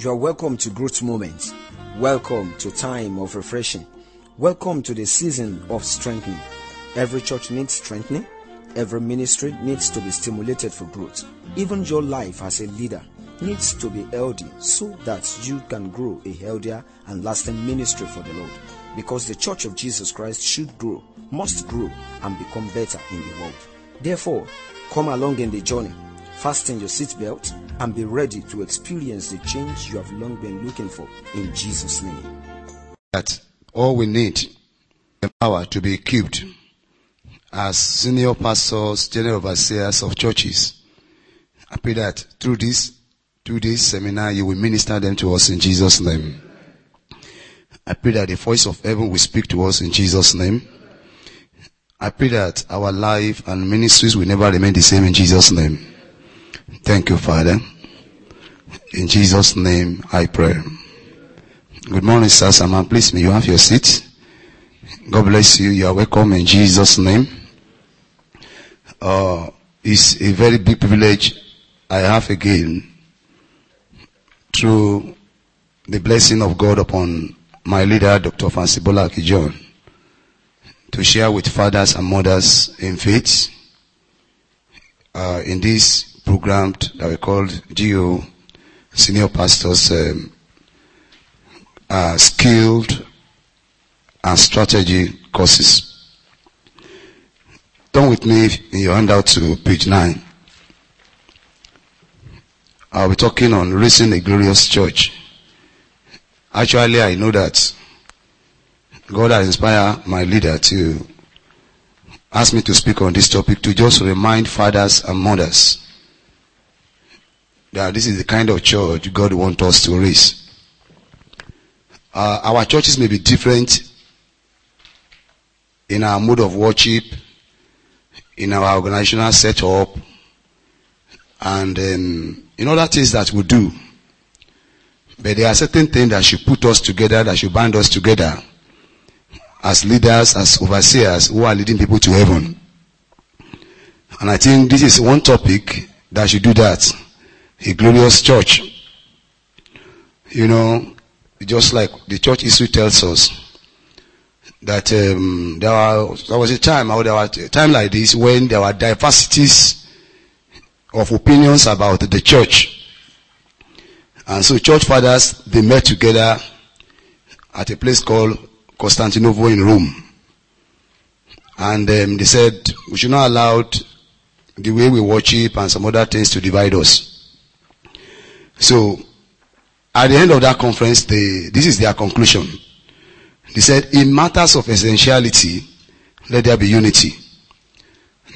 You are welcome to Growth Moments. Welcome to time of refreshing. Welcome to the season of strengthening. Every church needs strengthening. Every ministry needs to be stimulated for growth. Even your life as a leader needs to be healthy so that you can grow a healthier and lasting ministry for the Lord. Because the church of Jesus Christ should grow, must grow, and become better in the world. Therefore, come along in the journey, fasten your seatbelt, and be ready to experience the change you have long been looking for in Jesus' name. that all we need the power to be equipped as senior pastors, general overseers of churches. I pray that through this through this seminar you will minister them to us in Jesus' name. I pray that the voice of heaven will speak to us in Jesus' name. I pray that our life and ministries will never remain the same in Jesus' name. Thank you, Father. In Jesus' name I pray. Good morning, sir. Saman, please may you have your seat. God bless you. You are welcome in Jesus' name. Uh, it's a very big privilege I have again through the blessing of God upon my leader, Dr. Francis Bola Akin-John, to share with fathers and mothers in faith uh, in this program that we called GO Senior Pastors um, uh, skilled and strategy courses. Turn with me in your handout to page 9. I'll be talking on raising a glorious church. Actually, I know that God has inspired my leader to ask me to speak on this topic to just remind fathers and mothers that this is the kind of church God wants us to raise. Uh, our churches may be different in our mode of worship, in our organizational setup, and um, in other things that we do. But there are certain things that should put us together, that should bind us together as leaders, as overseers who are leading people to heaven. And I think this is one topic that should do that. A glorious church. You know, just like the church history tells us that um, there, there was a time, or there was a time like this when there were diversities of opinions about the church. And so church fathers, they met together at a place called Constantinople in Rome. And um, they said, we should not allow the way we worship and some other things to divide us. So, at the end of that conference, they, this is their conclusion. They said, in matters of essentiality, let there be unity.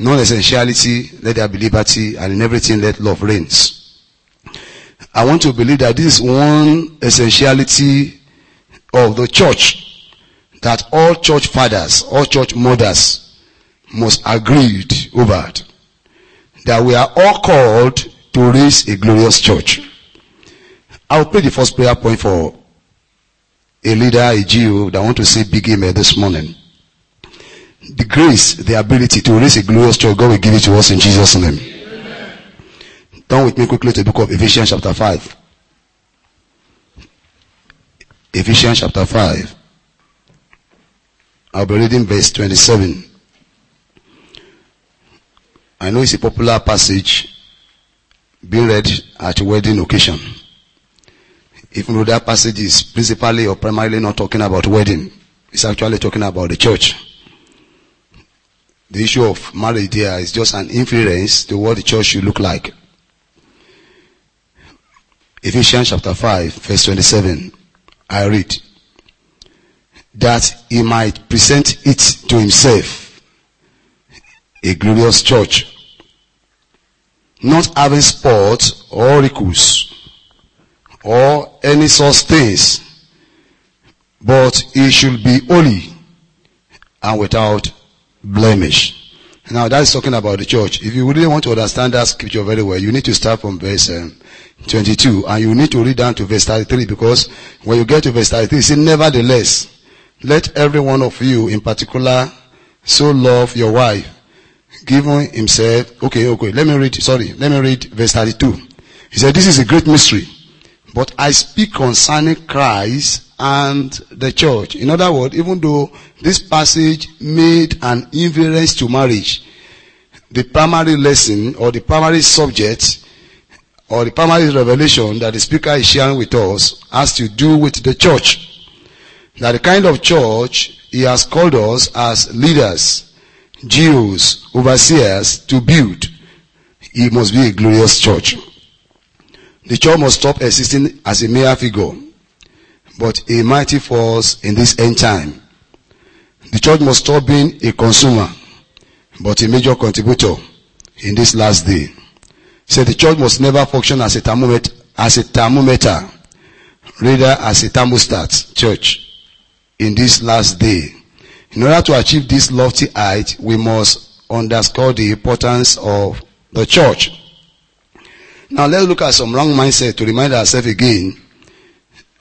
Non-essentiality, let there be liberty, and in everything let love reigns. I want to believe that this is one essentiality of the church that all church fathers, all church mothers must agree over it. That we are all called to raise a glorious church. I'll pray the first prayer point for a leader, a GO that want to say big amen this morning. The grace, the ability to raise a glorious church, God will give it to us in Jesus' name. Turn with me quickly to the book of Ephesians chapter 5. Ephesians chapter 5. I'll be reading verse 27. I know it's a popular passage being read at a wedding occasion. Even though that passage is principally or primarily not talking about wedding, it's actually talking about the church. The issue of marriage there is just an inference to what the church should look like. Ephesians chapter 5 verse 27. I read. That he might present it to himself. A glorious church. Not having spot or wrinkles or any such things. But it should be holy and without blemish. Now that's talking about the church. If you really want to understand that scripture very well, you need to start from verse um, 22 and you need to read down to verse 33 because when you get to verse 33, it says, nevertheless, let every one of you in particular so love your wife, giving himself, okay, okay, let me read, sorry, let me read verse 32. He said, this is a great mystery, But I speak concerning Christ and the church. In other words, even though this passage made an inference to marriage, the primary lesson or the primary subject or the primary revelation that the speaker is sharing with us has to do with the church. That the kind of church he has called us as leaders, GOs, overseers to build. It must be a glorious church. The church must stop existing as a mere figure, but a mighty force in this end time. The church must stop being a consumer, but a major contributor in this last day. So the church must never function as a thermometer, as a thermometer, rather as a thermostat church in this last day. In order to achieve this lofty height, we must underscore the importance of the church. Now let's look at some wrong mindset to remind ourselves again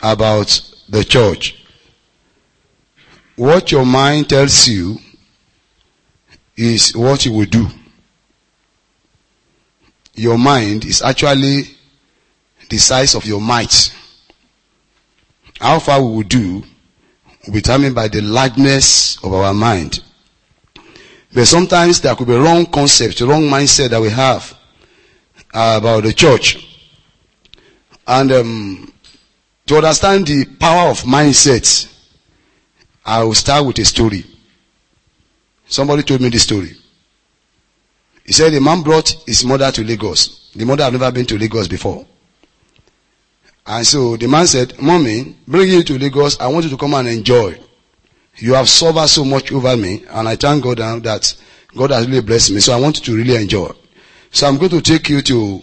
about the church. What your mind tells you is what you will do. Your mind is actually the size of your might. How far we will do will be determined by the largeness of our mind. But sometimes there could be wrong concepts, wrong mindset that we have about the church. And um, to understand the power of mindset, I will start with a story. Somebody told me this story. He said a man brought his mother to Lagos. The mother had never been to Lagos before. And so the man said, Mommy, bring you to Lagos. I want you to come and enjoy. You have suffered so much over me, and I thank God now that God has really blessed me. So I want you to really enjoy. So I'm going to take you to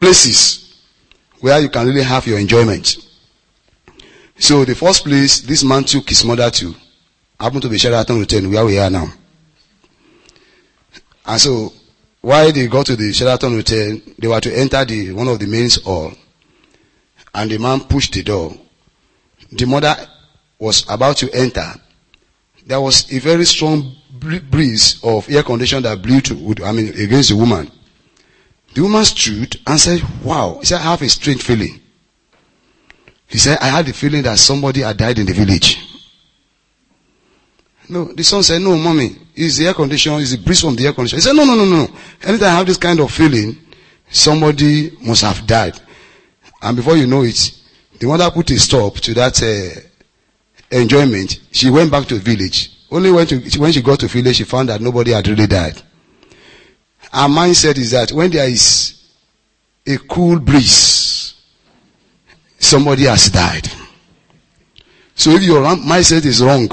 places where you can really have your enjoyment. So the first place this man took his mother to happened to be Sheraton Hotel where we are now. And so while they got to the Sheraton Hotel, they were to enter the one of the main hall. And the man pushed the door. The mother was about to enter. There was a very strong breeze of air condition that blew to, I mean, against the woman. The woman stood and said, wow. He said, I have a strange feeling. He said, I had the feeling that somebody had died in the village. No, the son said, no, mommy, it's the air condition, it's the breeze from the air condition. He said, no, no, no, no. Anytime I have this kind of feeling, somebody must have died. And before you know it, the mother put a stop to that uh, enjoyment. She went back to the village. Only when, to, when she got to village, she found that nobody had really died. Our mindset is that when there is a cool breeze, somebody has died. So if your mindset is wrong,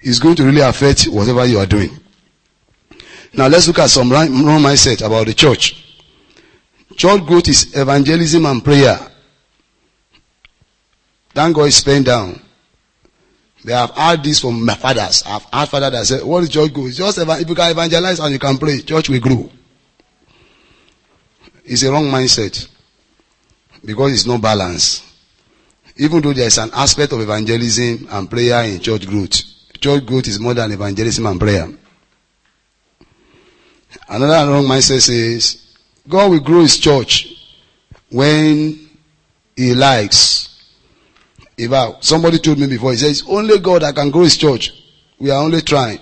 it's going to really affect whatever you are doing. Now let's look at some wrong mindset about the church. Church growth is evangelism and prayer. Thank God it's down. They have heard this from my fathers. I've heard father that said, what is church growth? Just if you can evangelize and you can pray, church will grow. It's a wrong mindset. Because it's no balance. Even though there is an aspect of evangelism and prayer in church growth, church growth is more than evangelism and prayer. Another wrong mindset says, God will grow his church when he likes. If somebody told me before, he says, only God that can grow his church. We are only trying.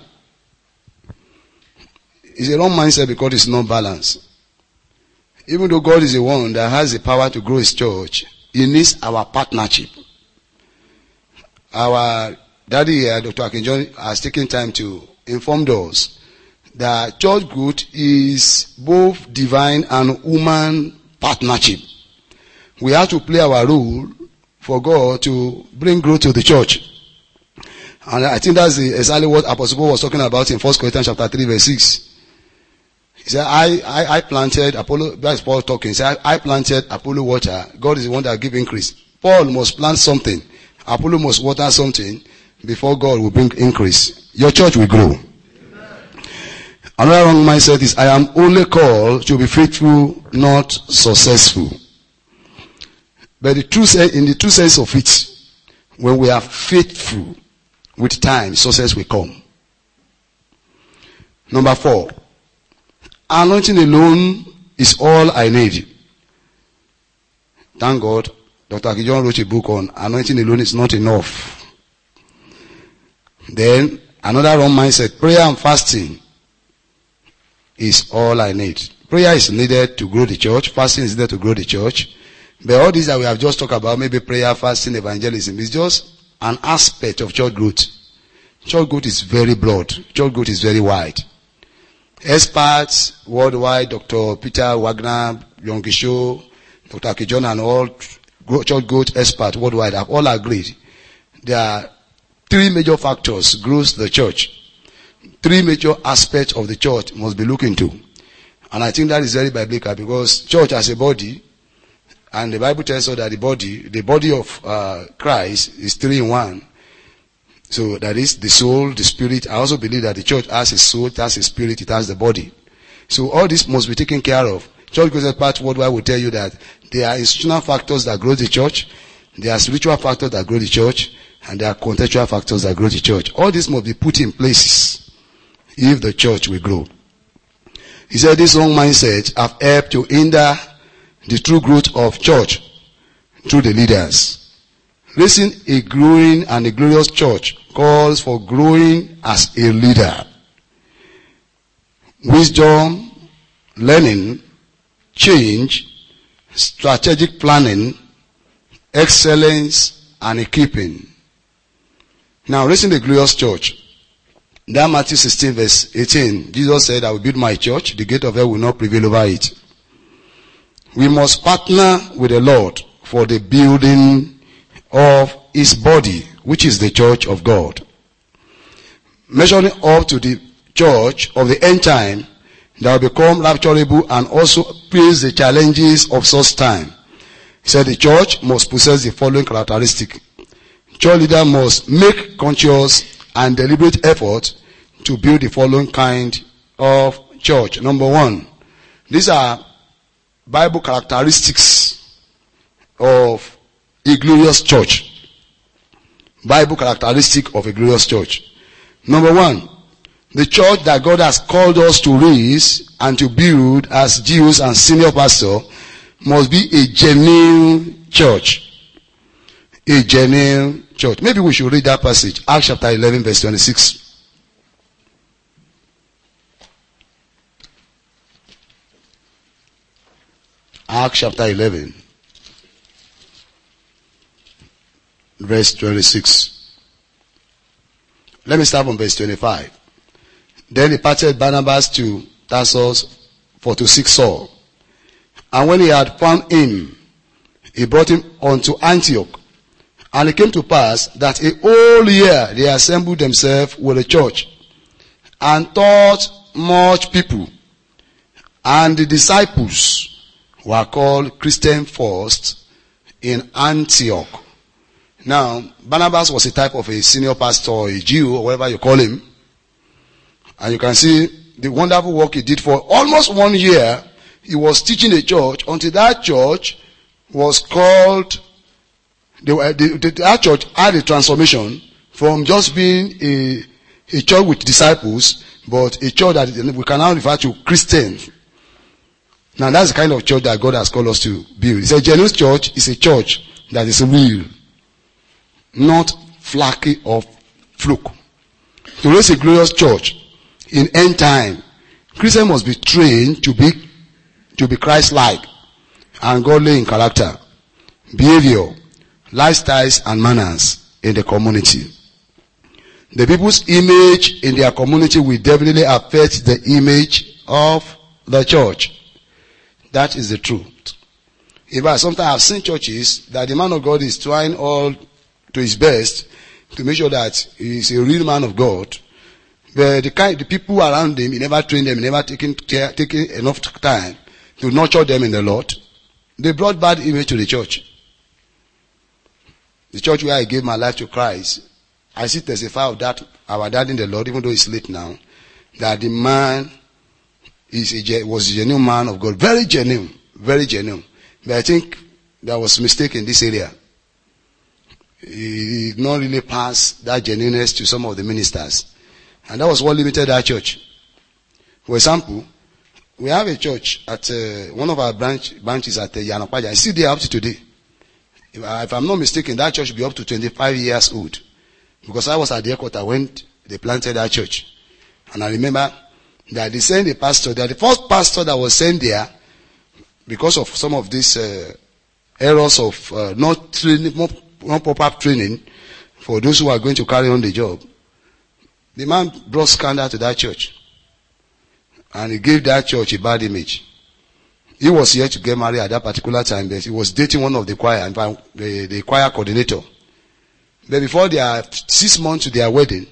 It's a wrong mindset because it's not balanced. Even though God is the one that has the power to grow his church, he needs our partnership. Our daddy uh, here, Dr. Akin-John, has taken time to inform us that church growth is both divine and human partnership. We have to play our role for God to bring growth to the church. And I think that's exactly what Apostle Paul was talking about in 1 Corinthians chapter 3 verse 6. He said, I, I, I planted, Apollo, that's Paul talking. He said, I, I planted, Apollo water. God is the one that give increase. Paul must plant something. Apollo must water something before God will bring increase. Your church will grow. Another wrong mindset is, I am only called to be faithful, not successful. But the in the true sense of it, when we are faithful, with time, success will come. Number four, anointing alone is all I need. Thank God, Dr. Akin-John wrote a book on anointing alone is not enough. Then another wrong mindset, prayer and fasting is all I need. Prayer is needed to grow the church. Fasting is needed to grow the church. But all these that we have just talked about, maybe prayer, fasting, evangelism, is just an aspect of church growth. Church growth is very broad. Church growth is very wide. Experts worldwide, Dr. Peter Wagner, Yonggi Cho, Dr. Akin-John and all church growth experts worldwide have all agreed there are three major factors grows the church. Three major aspects of the church must be looked into. And I think that is very biblical because church as a body, and the Bible tells us that the body, the body of uh, Christ is three in one. So that is the soul, the spirit. I also believe that the church has a soul, it has a spirit, it has the body. So all this must be taken care of. Church Growth Part Worldwide will tell you that there are institutional factors that grow the church, there are spiritual factors that grow the church, and there are contextual factors that grow the church. All this must be put in places if the church will grow. He said this wrong mindset have helped to hinder the true growth of church through the leaders. Raising a growing and a glorious church calls for growing as a leader. Wisdom, learning, change, strategic planning, excellence, and equipping. Now, raising the glorious church. That Matthew 16 verse 18, Jesus said, I will build my church, the gate of hell will not prevail over it. We must partner with the Lord for the building of his body, which is the church of God. Measuring up to the church of the end time that will become rapturable and also face the challenges of such time. He said the church must possess the following characteristic. Church leader must make conscious and deliberate effort to build the following kind of church. Number one, these are Bible characteristics of a glorious church. Bible characteristic of a glorious church. Number one, the church that God has called us to raise and to build as GOs and senior pastor must be a genuine church. A genuine church. Maybe we should read that passage. Acts chapter 11 verse 26. Acts chapter 11 verse 26. Let me start from verse 25. Then he parted Barnabas to Tarsus for to seek Saul. And when he had found him, he brought him unto Antioch. And it came to pass that a whole year they assembled themselves with the church and taught much people. And the disciples were called Christian first in Antioch. Now, Barnabas was a type of a senior pastor, a GO, or whatever you call him. And you can see the wonderful work he did for almost one year. He was teaching the church until that church was called, uh, the, the, that church had a transformation from just being a, a church with disciples, but a church that we can now refer to Christians. Now that's the kind of church that God has called us to build. It's a genuine church. It's a church that is real. Not flaky or fluke. To raise a glorious church, in end time, Christians must be trained to be, to be Christ-like and godly in character, behavior, lifestyles and manners in the community. The people's image in their community will definitely affect the image of the church. That is the truth. In sometimes I've seen churches that the man of God is trying all to his best to make sure that he is a real man of God But the kind, the people around him, he never trained them, he never taken care, taken enough time to nurture them in the Lord. They brought bad image to the church. The church where I gave my life to Christ, I see testify of that, our dad in the Lord, even though it's late now, that the man is a, was a genuine man of God. Very genuine. Very genuine. But I think there was a mistake in this area. He did not really pass that genuineness to some of the ministers. And that was what limited our church. For example, we have a church at uh, one of our branch, branches at uh. I see there up to today. If, I, if I'm not mistaken, that church will be up to 25 years old. Because I was at the headquarters when they planted that church. And I remember that they sent a pastor there. The first pastor that was sent there, because of some of these uh, errors of uh, not training, not proper training for those who are going to carry on the job, the man brought scandal to that church. And he gave that church a bad image. He was here to get married at that particular time, but he was dating one of the choir, the, the choir coordinator. But before they are six months to their wedding,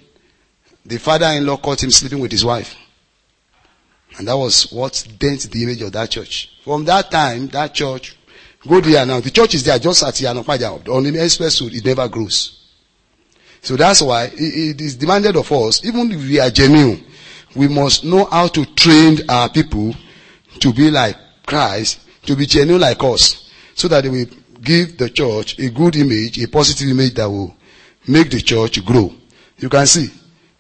the father-in-law caught him sleeping with his wife. And that was what dent the image of that church. From that time, that church, go there now. The church is there just at Iyana Ipaja. On the express road, it never grows. So that's why it is demanded of us, even if we are genuine, we must know how to train our people to be like Christ, to be genuine like us, so that will give the church a good image, a positive image that will make the church grow. You can see,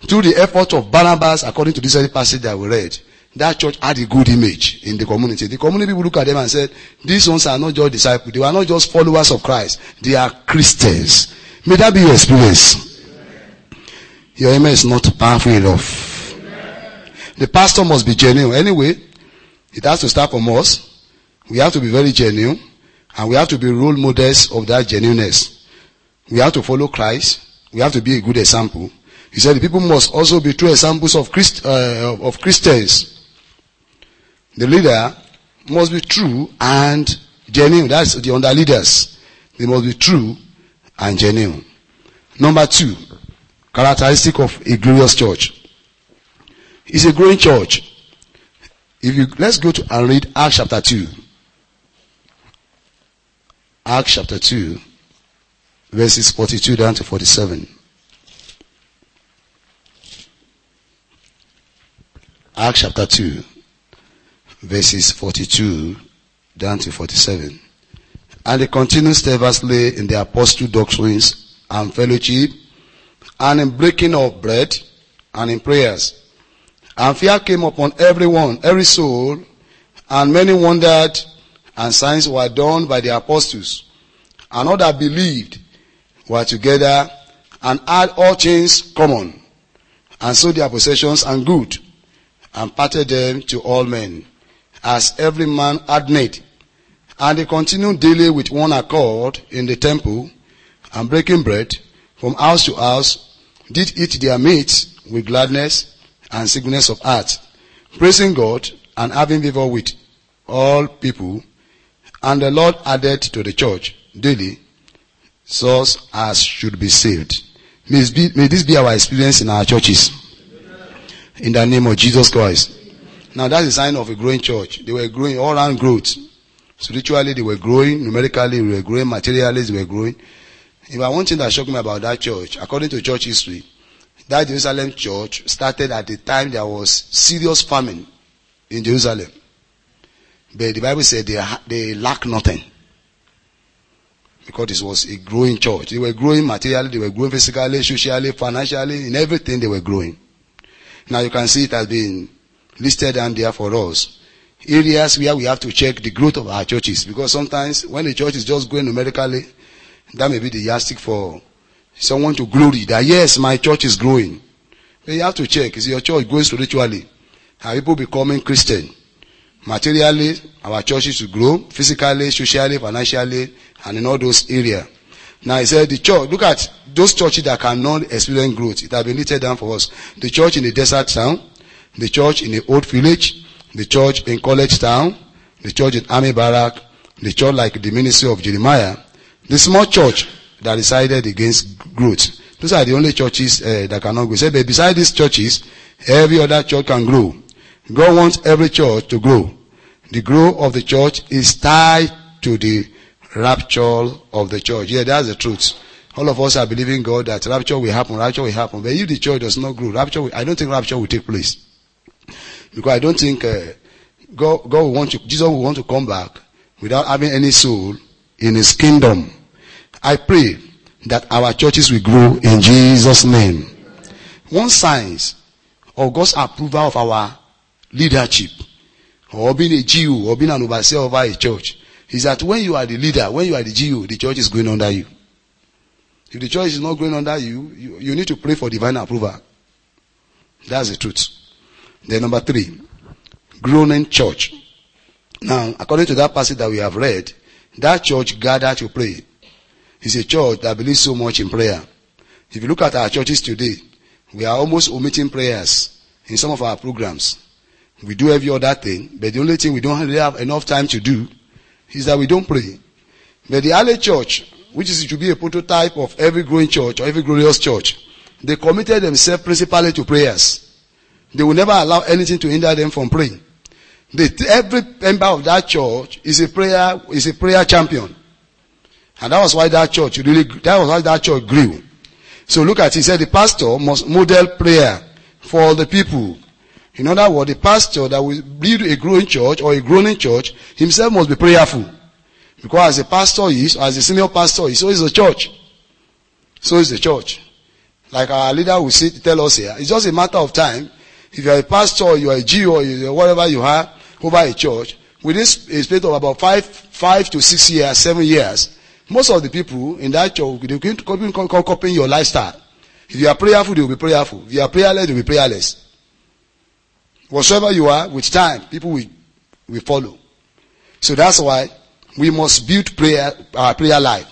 through the effort of Barnabas, according to this passage that we read, that church had a good image in the community. The community people look at them and said, these ones are not just disciples. They are not just followers of Christ. They are Christians. May that be your experience. Your amen is not powerful enough. The pastor must be genuine. Anyway, it has to start from us. We have to be very genuine. And we have to be role models of that genuineness. We have to follow Christ. We have to be a good example. He said the people must also be true examples of, Christ, uh, of Christians. The leader must be true and genuine. That's the under leaders. They must be true and genuine. Number two, characteristic of a glorious church. It's a growing church. If you let's go to and read Acts chapter two. Acts chapter two, verses forty-two down to forty-seven. Acts chapter two verses 42 down to 47. And they continued steadfastly in the apostle doctrines and fellowship and in breaking of bread and in prayers. And fear came upon everyone, every soul, and many wondered and signs were done by the apostles. And all that believed were together and had all things common and sold their possessions and good and parted them to all men as every man had need. And they continued daily with one accord in the temple and breaking bread from house to house, did eat their meat with gladness and singleness of heart, praising God and having favor with all people. And the Lord added to the church daily souls as should be saved. May this be our experience in our churches. In the name of Jesus Christ. Now that's a sign of a growing church. They were growing all around growth. Spiritually, they were growing. Numerically, they were growing. Materially, they were growing. If I one thing that shocked me about that church, according to church history, that Jerusalem church started at the time there was serious famine in Jerusalem. But the Bible said they, they lack nothing. Because it was a growing church. They were growing materially, they were growing physically, socially, financially, in everything they were growing. Now you can see it has been listed down there for us. Areas where we have to check the growth of our churches because sometimes when the church is just growing numerically, that may be the yardstick for someone to glory that yes, my church is growing. But you have to check, is your church growing spiritually? Are people becoming Christian? Materially, our churches to grow, physically, socially, financially, and in all those areas. Now he said the church, look at those churches that cannot experience growth. It has been listed down for us. The church in the desert town, the church in the old village, the church in college town, the church in army barrack, the church like the ministry of Jeremiah, the small church that decided against growth. Those are the only churches uh, that cannot grow. But beside these churches, every other church can grow. God wants every church to grow. The growth of the church is tied to the rapture of the church. Yeah, that's the truth. All of us are believing God that rapture will happen, rapture will happen. But if the church does not grow, rapture, will, I don't think rapture will take place. Because I don't think uh, God, God will want to, Jesus will want to come back without having any soul in his kingdom. I pray that our churches will grow in Jesus' name. One signs of God's approval of our leadership or being a GO or being an overseer over a church is that when you are the leader, when you are the GO, the church is going under you. If the church is not going under you, you, you need to pray for divine approval. That's the truth. Then number three, groaning church. Now, according to that passage that we have read, that church gathered to pray. It's a church that believes so much in prayer. If you look at our churches today, we are almost omitting prayers in some of our programs. We do every other thing, but the only thing we don't really have enough time to do is that we don't pray. But the early church, which is to be a prototype of every growing church or every glorious church, they committed themselves principally to prayers. They will never allow anything to hinder them from praying. Every member of that church is a prayer, is a prayer champion. And that was why that church really, that was why that church grew. So look at. He said the pastor must model prayer for the people. In other words, the pastor that will lead a growing church or a growing church himself must be prayerful. Because as a pastor is, as a senior pastor is, so is the church. So is the church. Like our leader will tell us here, it's just a matter of time. If you are a pastor, you are a G or whatever you are over a church, within a space of about five, five to six years, seven years, most of the people in that church, will copy, copying your lifestyle. If you are prayerful, they will be prayerful. If you are prayerless, they will be prayerless. Whatsoever you are, with time, people will, will follow. So that's why we must build prayer, our prayer life.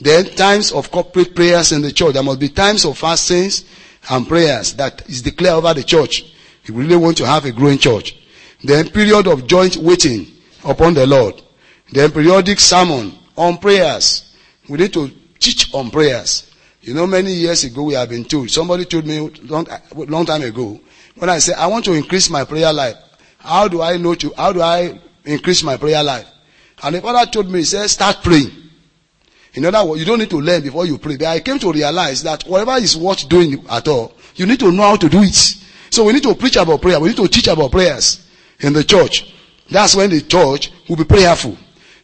Then times of corporate prayers in the church. There must be times of fastings and prayers that is declared over the church. If we really want to have a growing church. Then period of joint waiting upon the Lord. Then periodic sermon on prayers. We need to teach on prayers. You know, many years ago we have been told, somebody told me long, long time ago, when I said, I want to increase my prayer life. How do I know to, how do I increase my prayer life? And the father told me, he said, start praying. In other words, you don't need to learn before you pray. But I came to realize that whatever is worth doing at all, you need to know how to do it. So we need to preach about prayer. We need to teach about prayers in the church. That's when the church will be prayerful.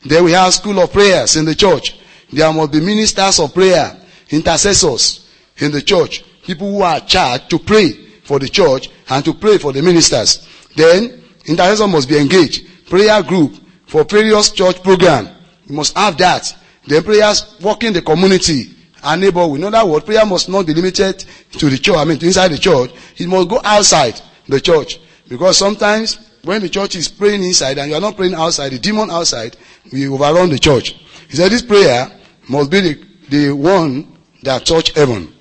Then we have school of prayers in the church. There must be ministers of prayer, intercessors in the church. People who are charged to pray for the church and to pray for the ministers. Then intercessor must be engaged. Prayer group for various church program. You must have that. Then prayers working the community and neighborhood. In other words, prayer must not be limited to the church, I mean inside the church. It must go outside the church. Because sometimes when the church is praying inside and you are not praying outside, the demon outside will overrun the church. He said this prayer must be the, the one that touch heaven.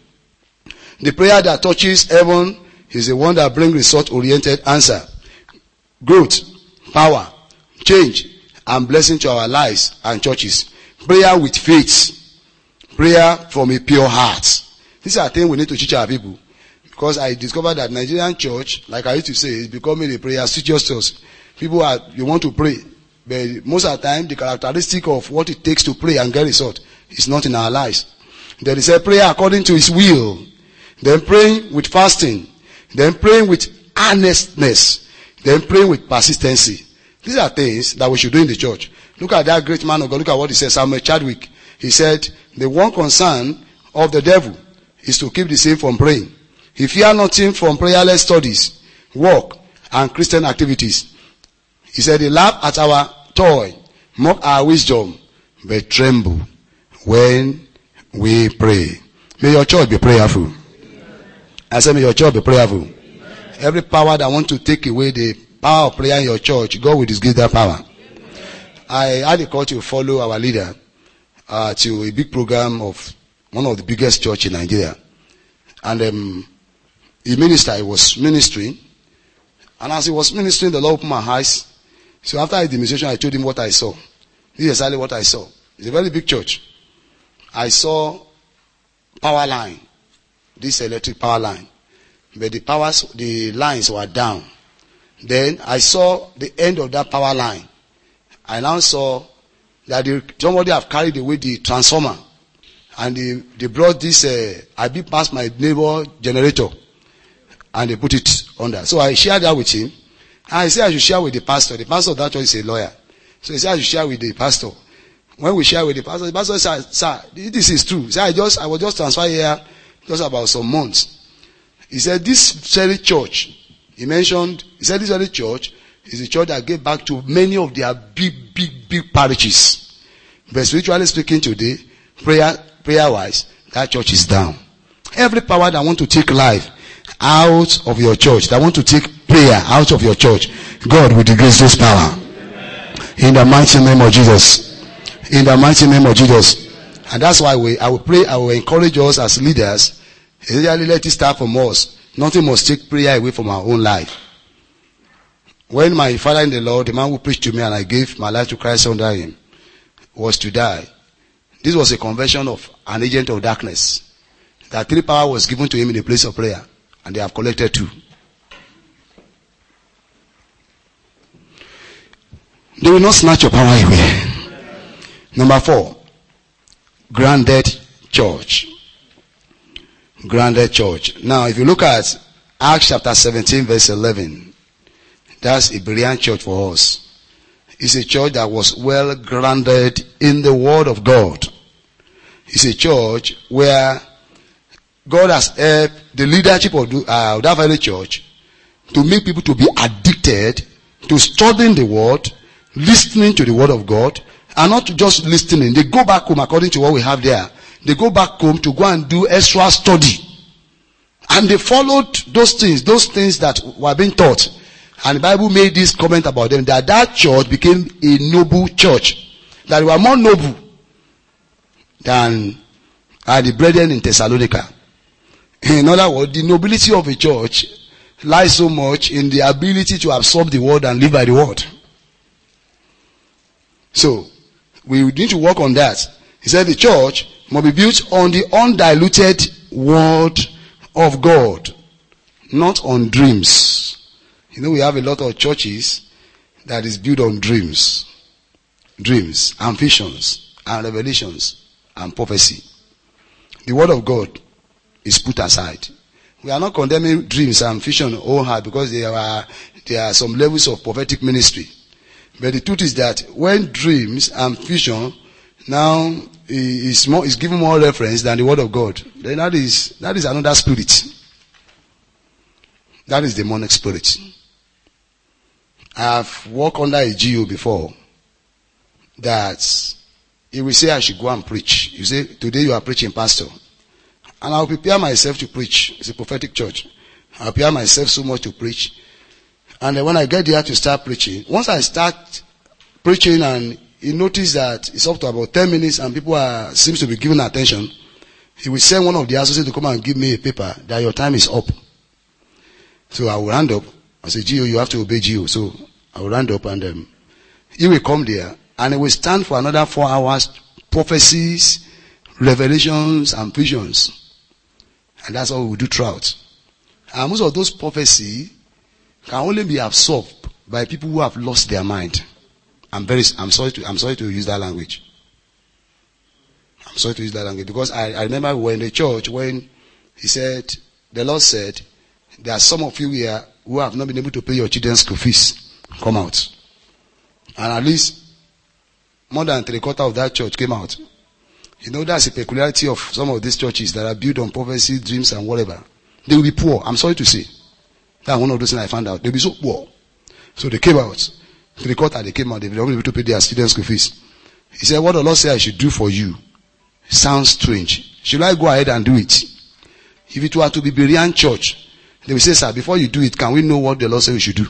The prayer that touches heaven is the one that brings result oriented answer. Growth, power, change, and blessing to our lives and churches. Prayer with faith. Prayer from a pure heart. These are things we need to teach our people. Because I discovered that Nigerian church, like I used to say, is becoming a prayer church. People are, you want to pray. But most of the time, the characteristic of what it takes to pray and get result is not in our lives. There is a prayer according to his will. Then praying with fasting. Then praying with earnestness. Then praying with persistency. These are things that we should do in the church. Look at that great man of God. Look at what he says. Samuel Chadwick. He said, the one concern of the devil is to keep the same from praying. He fear nothing from prayerless studies, work, and Christian activities. He said, they laugh at our toy, mock our wisdom, but tremble when we pray. May your church be prayerful. I said, may your church be prayerful. Every power that want to take away the power of prayer in your church, God will disgrace that power. I had a call to follow our leader uh, to a big program of one of the biggest church in Nigeria. And um, he ministered, he was ministering. And as he was ministering, the Lord opened my eyes. So after the demonstration, I told him what I saw. This is exactly what I saw. It's a very big church. I saw power line, this electric power line. But the powers, the lines were down. Then I saw the end of that power line. I now saw that the, somebody have carried away the transformer. And they, they brought this, uh, I beat past my neighbor generator. And they put it under. So I shared that with him. And I said I should share with the pastor. The pastor that is a lawyer. So he said I should share with the pastor. When we share with the pastor, the pastor said, sir, this is true. Said, I just, I was just transferred here just about some months. He said, this very church, he mentioned, he said this very church is a church that gave back to many of their big, big, big parishes. But spiritually speaking today, prayer, prayer wise, that church is down. Every power that want to take life out of your church, that want to take prayer out of your church, God will decrease this power. In the mighty name of Jesus. In the mighty name of Jesus. And that's why we, I will pray, I will encourage us as leaders, especially let it start from us. Nothing must take prayer away from our own life. When my father in the Lord, the man who preached to me and I gave my life to Christ under him, was to die. This was a conversion of an agent of darkness. That three power was given to him in the place of prayer, and they have collected two. They will not snatch your power away. Number four, grounded church. Grounded church. Now, if you look at Acts chapter 17 verse 11, that's a brilliant church for us. It's a church that was well grounded in the word of God. It's a church where God has helped the leadership of uh, that very church to make people to be addicted to studying the word, listening to the word of God, and not just listening. They go back home according to what we have there. They go back home to go and do extra study. And they followed those things, those things that were being taught. And the Bible made this comment about them that that church became a noble church. That they were more noble than uh, the brethren in Thessalonica. In other words, the nobility of a church lies so much in the ability to absorb the word and live by the word. So, we need to work on that. He said the church must be built on the undiluted word of God, not on dreams. You know, we have a lot of churches that is built on dreams, dreams and visions and revelations and prophecy. The word of God is put aside. We are not condemning dreams and vision oh, all hard because there are, there are some levels of prophetic ministry. But the truth is that when dreams and vision now is more is given more reference than the word of God, then that is that is another spirit. That is demonic spirit. I have worked under a GO before that he will say I should go and preach. You say, today you are preaching, pastor. And I'll prepare myself to preach. It's a prophetic church. I'll prepare myself so much to preach. And then when I get there to start preaching, once I start preaching and he notices that it's up to about 10 minutes and people are, seems to be giving attention, he will send one of the associates to come and give me a paper that your time is up. So I will round up. I say, GO, you have to obey GO. So I will round up and um, he will come there and he will stand for another four hours, prophecies, revelations, and visions. And that's all we do throughout. And most of those prophecies can only be absorbed by people who have lost their mind. I'm very, I'm sorry to, I'm sorry to use that language. I'm sorry to use that language because I, I remember when the church, when he said, the Lord said, there are some of you here who have not been able to pay your children's school fees. Come out. And at least more than three quarter of that church came out. You know, that's a peculiarity of some of these churches that are built on prophecy, dreams, and whatever. They will be poor. I'm sorry to say. That's one of those things I found out. They'll be so poor. So they came out. Three quarter they came out. They were able to pay their students' school fees. He said, what the Lord said I should do for you sounds strange. Should I go ahead and do it? If it were to be Berean church, they will say, sir, before you do it, can we know what the Lord said we should do?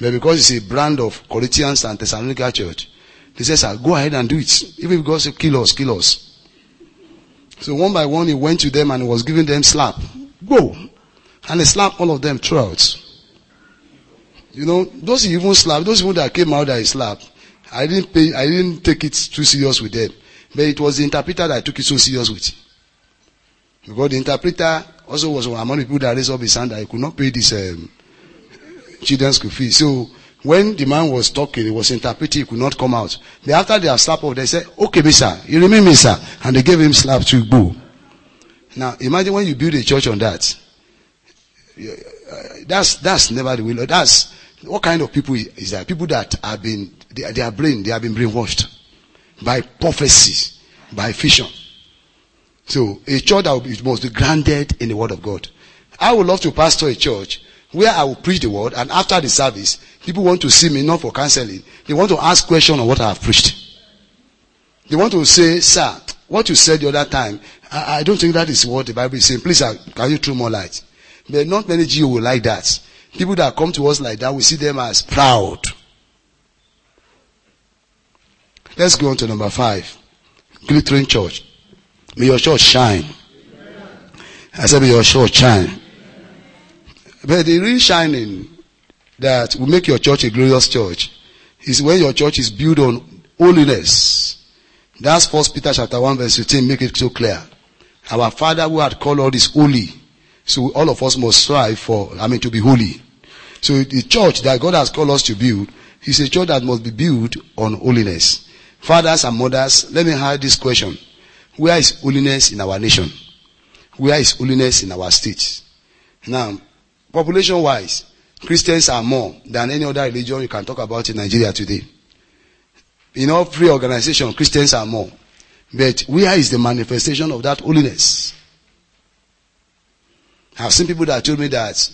But because it's a brand of Corinthians and Thessalonica church, he says, go ahead and do it. Even if God says, kill us, kill us. So one by one, he went to them and he was giving them slap. Go. And he slapped all of them throughout. You know, those even slapped, those people that came out that he slapped, I didn't pay, I didn't take it too serious with them. But it was the interpreter that I took it so serious with. Because the interpreter also was among the people that raised up his hand that he could not pay this um, children's school fee. So when the man was talking, he was interpreting, he could not come out. But after they slapped off, they said, okay, mister, you me, sir? And they gave him slap to go. Now, imagine when you build a church on that. Uh, that's, that's never the will. Of that's, what kind of people is that? People that have been, they, their brain, they have been brainwashed by prophecies, by vision. So, a church that must be grounded in the word of God. I would love to pastor a church where I will preach the word, and after the service, people want to see me not for counseling. They want to ask questions on what I have preached. They want to say, sir, what you said the other time, I, I don't think that is what the Bible is saying. Please, uh, can you throw more light? But not many GO will like that. People that come to us like that, we see them as proud. Let's go on to number five. Glittering church. May your church shine. I said, may your church shine. But the real shining that will make your church a glorious church is when your church is built on holiness. That's First Peter chapter 1 verse 15 make it so clear. Our Father who had called all this holy. So all of us must strive for, I mean, to be holy. So the church that God has called us to build is a church that must be built on holiness. Fathers and mothers, let me ask this question. Where is holiness in our nation? Where is holiness in our state? Now, population wise, Christians are more than any other religion you can talk about in Nigeria today. In all free organization, Christians are more. But where is the manifestation of that holiness? I've seen people that told me that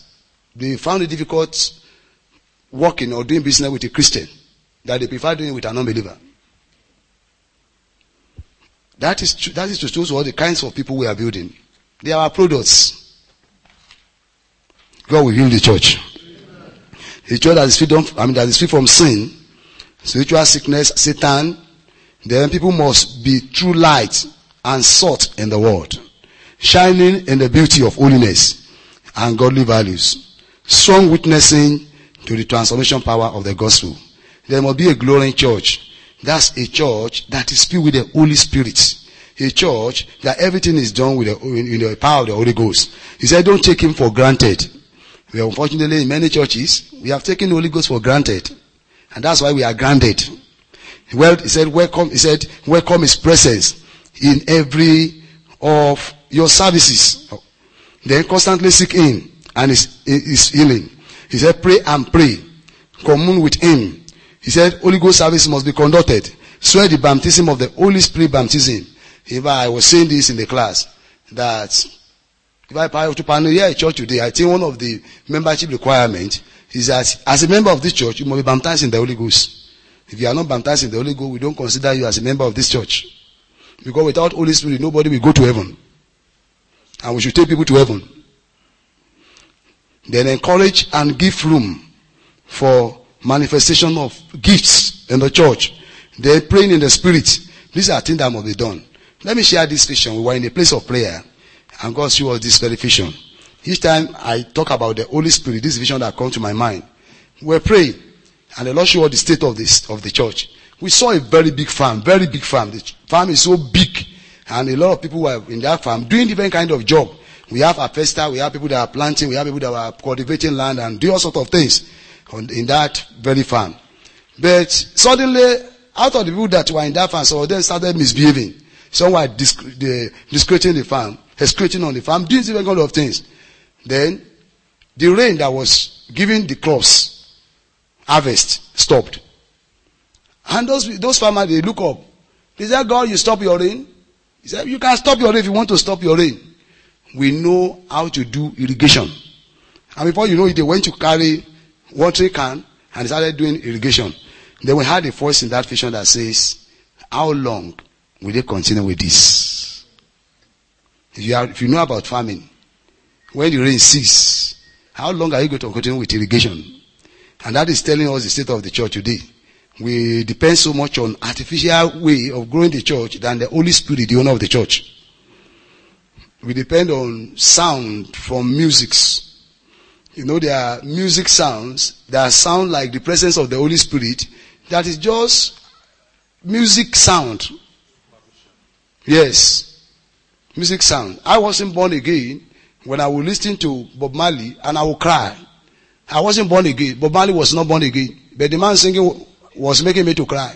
they found it difficult working or doing business with a Christian, that they prefer doing it with an unbeliever. That is, that is to show what the kinds of people we are building. They are our products. God will heal the church. A church that is free from, I mean, that is free from sin, spiritual sickness, Satan, then people must be true light and salt in the world, shining in the beauty of holiness and godly values, strong witnessing to the transformation power of the gospel. There must be a glowing church. That's a church that is filled with the Holy Spirit. A church that everything is done with the, in the power of the Holy Ghost. He said, don't take him for granted. We unfortunately in many churches, we have taken the Holy Ghost for granted. And that's why we are granted. Well, he said, welcome, he said, welcome his presence in every of your services. Then constantly seek him and his, his healing. He said, pray and pray. Commune with him. He said, Holy Ghost service must be conducted. Swear the baptism of the Holy Spirit baptism. If I was saying this in the class, that if I have to pioneer a church today, I think one of the membership requirements is that as a member of this church, you must be baptized in the Holy Ghost. If you are not baptized in the Holy Ghost, we don't consider you as a member of this church. Because without Holy Spirit, nobody will go to heaven. And we should take people to heaven. Then encourage and give room for manifestation of gifts in the church. They're praying in the spirit. These are things that must be done. Let me share this vision. We were in a place of prayer and God showed us this very vision. Each time I talk about the Holy Spirit, this vision that comes to my mind, we're praying and the Lord showed the state of this, of the church. We saw a very big farm, very big farm. The farm is so big and a lot of people were in that farm doing different kind of job. We have a festa, we have people that are planting, we have people that are cultivating land and do all sorts of things in that very farm. But suddenly, out of the people that were in that farm, some of them started misbehaving. Some were disc- the, discreting the farm, excreting on the farm, doing different kind of things. Then, the rain that was giving the crops harvest stopped. And those, those farmers, they look up. They said, God, you stop your rain? He said, you can stop your rain if you want to stop your rain. We know how to do irrigation. And before you know it, they went to carry watering can and started doing irrigation. Then we had a voice in that vision that says, how long will they continue with this? If you, are, if you know about farming, when the rain ceases, how long are you going to continue with irrigation? And that is telling us the state of the church today. We depend so much on artificial way of growing the church than the Holy Spirit, the owner of the church. We depend on sound from musics. You know, there are music sounds that sound like the presence of the Holy Spirit. That is just music sound. Yes. Music sound. I wasn't born again when I would listen to Bob Marley and I would cry. I wasn't born again. Bob Marley was not born again. But the man singing was making me to cry.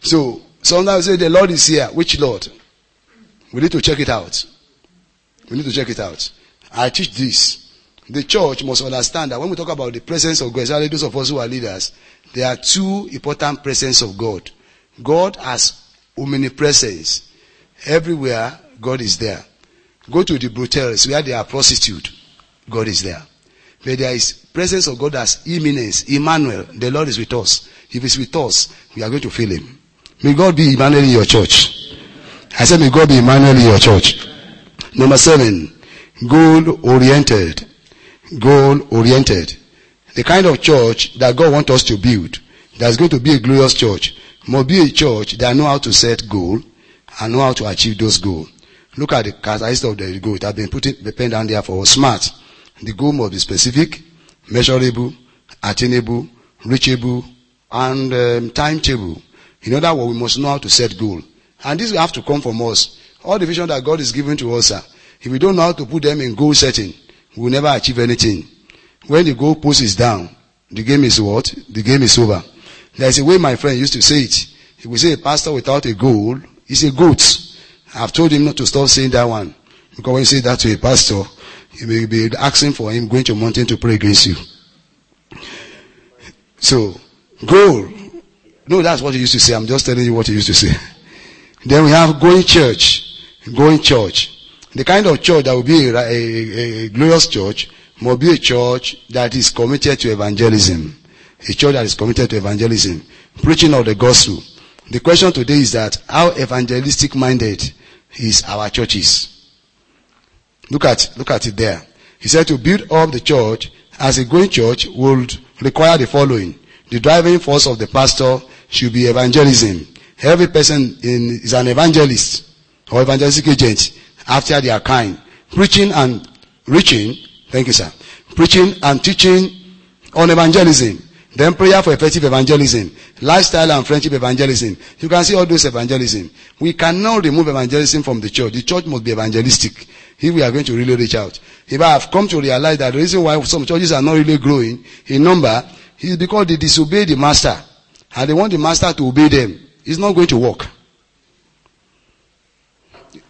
So, sometimes I say the Lord is here. Which Lord? We need to check it out. We need to check it out. I teach this. The church must understand that when we talk about the presence of God, especially those of us who are leaders, there are two important presence of God. God has omnipresence. Everywhere, God is there. Go to the brothels where they are prostitute. God is there. But there is presence of God as imminence. Emmanuel, the Lord is with us. If he's with us, we are going to feel him. May God be Emmanuel in your church. I said, may God be Emmanuel in your church. Number seven, goal oriented. Goal oriented. The kind of church that God wants us to build, that's going to be a glorious church, must be a church that know how to set goal and know how to achieve those goals. Look at the characteristics of the goal. It has been put in pen down there for smart. The goal must be specific, measurable, attainable, reachable, and um, timetable. In other words, we must know how to set goal. And this will have to come from us. All the vision that God is giving to us, sir, if we don't know how to put them in goal setting, we will never achieve anything. When the goal post is down, the game is what? The game is over. There's a way my friend used to say it. He would say a pastor without a goal is a goat. I've told him not to stop saying that one. Because when you say that to a pastor, you may be asking for him going to mountain to pray against you. So, goal. No, that's what he used to say. I'm just telling you what he used to say. Then we have going church. Going church. The kind of church that will be a, a, a glorious church must be a church that is committed to evangelism. A church that is committed to evangelism. Preaching of the gospel. The question today is that how evangelistic minded is our churches? Look at, look at it there. He said to build up the church as a going church would require the following. The driving force of the pastor should be evangelism. Every person in, is an evangelist or evangelistic agent after their kind. Preaching and reaching, thank you sir, preaching and teaching on evangelism. Then prayer for effective evangelism. Lifestyle and friendship evangelism. You can see all those evangelism. We cannot remove evangelism from the church. The church must be evangelistic if we are going to really reach out. If I have come to realize that the reason why some churches are not really growing in number is because they disobey the master and they want the master to obey them. It's not going to work.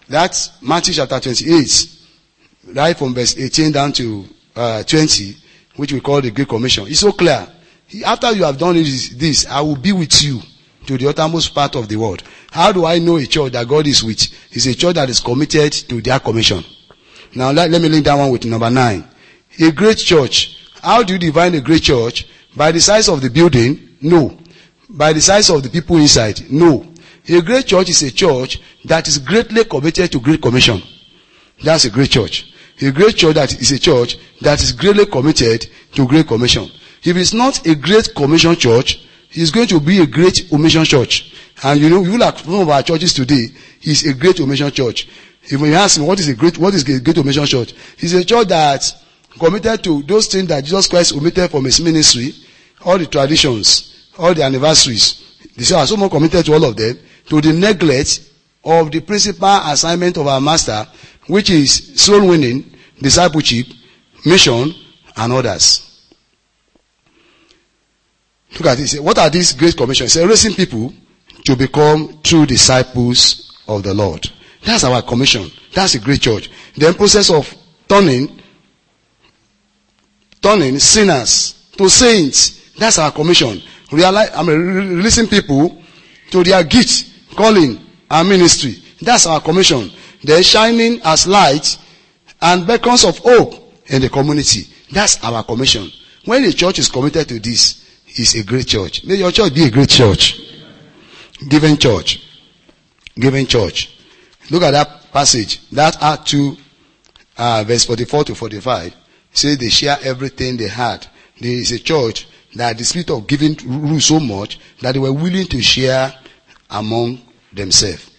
That's Matthew chapter 28, right from verse 18 down to uh, 20, which we call the Great Commission. It's so clear. After you have done this, I will be with you to the uttermost part of the world. How do I know a church that God is with? It's a church that is committed to their commission. Now let, let me link that one with number nine. A great church. How do you define a great church? By the size of the building? No. By the size of the people inside? No. A great church is a church that is greatly committed to great commission. That's a great church. A great church that is a church that is greatly committed to great commission. If it's not a great commission church, it's going to be a great omission church. And you know, you like some of our churches today is a great omission church. If you ask me what is a great, what is a great omission church? It's a church that committed to those things that Jesus Christ omitted from his ministry, all the traditions, all the anniversaries. They are so more committed to all of them, to the neglect of the principal assignment of our master, which is soul winning, discipleship, mission, and others. Look at this. What are these great commissions? It's raising people to become true disciples of the Lord. That's our commission. That's a great church. The process of turning, turning sinners to saints. That's our commission. Realize, I mean, releasing people to their gift, calling, and ministry. That's our commission. They're shining as light and beacons of hope in the community. That's our commission. When the church is committed to this, it's a great church. May your church be a great church. Giving church. Giving church. Look at that passage. That Act 2, uh, verse 44 to 45. Say they share everything they had. There is a church that the spirit of giving so much that they were willing to share among themselves.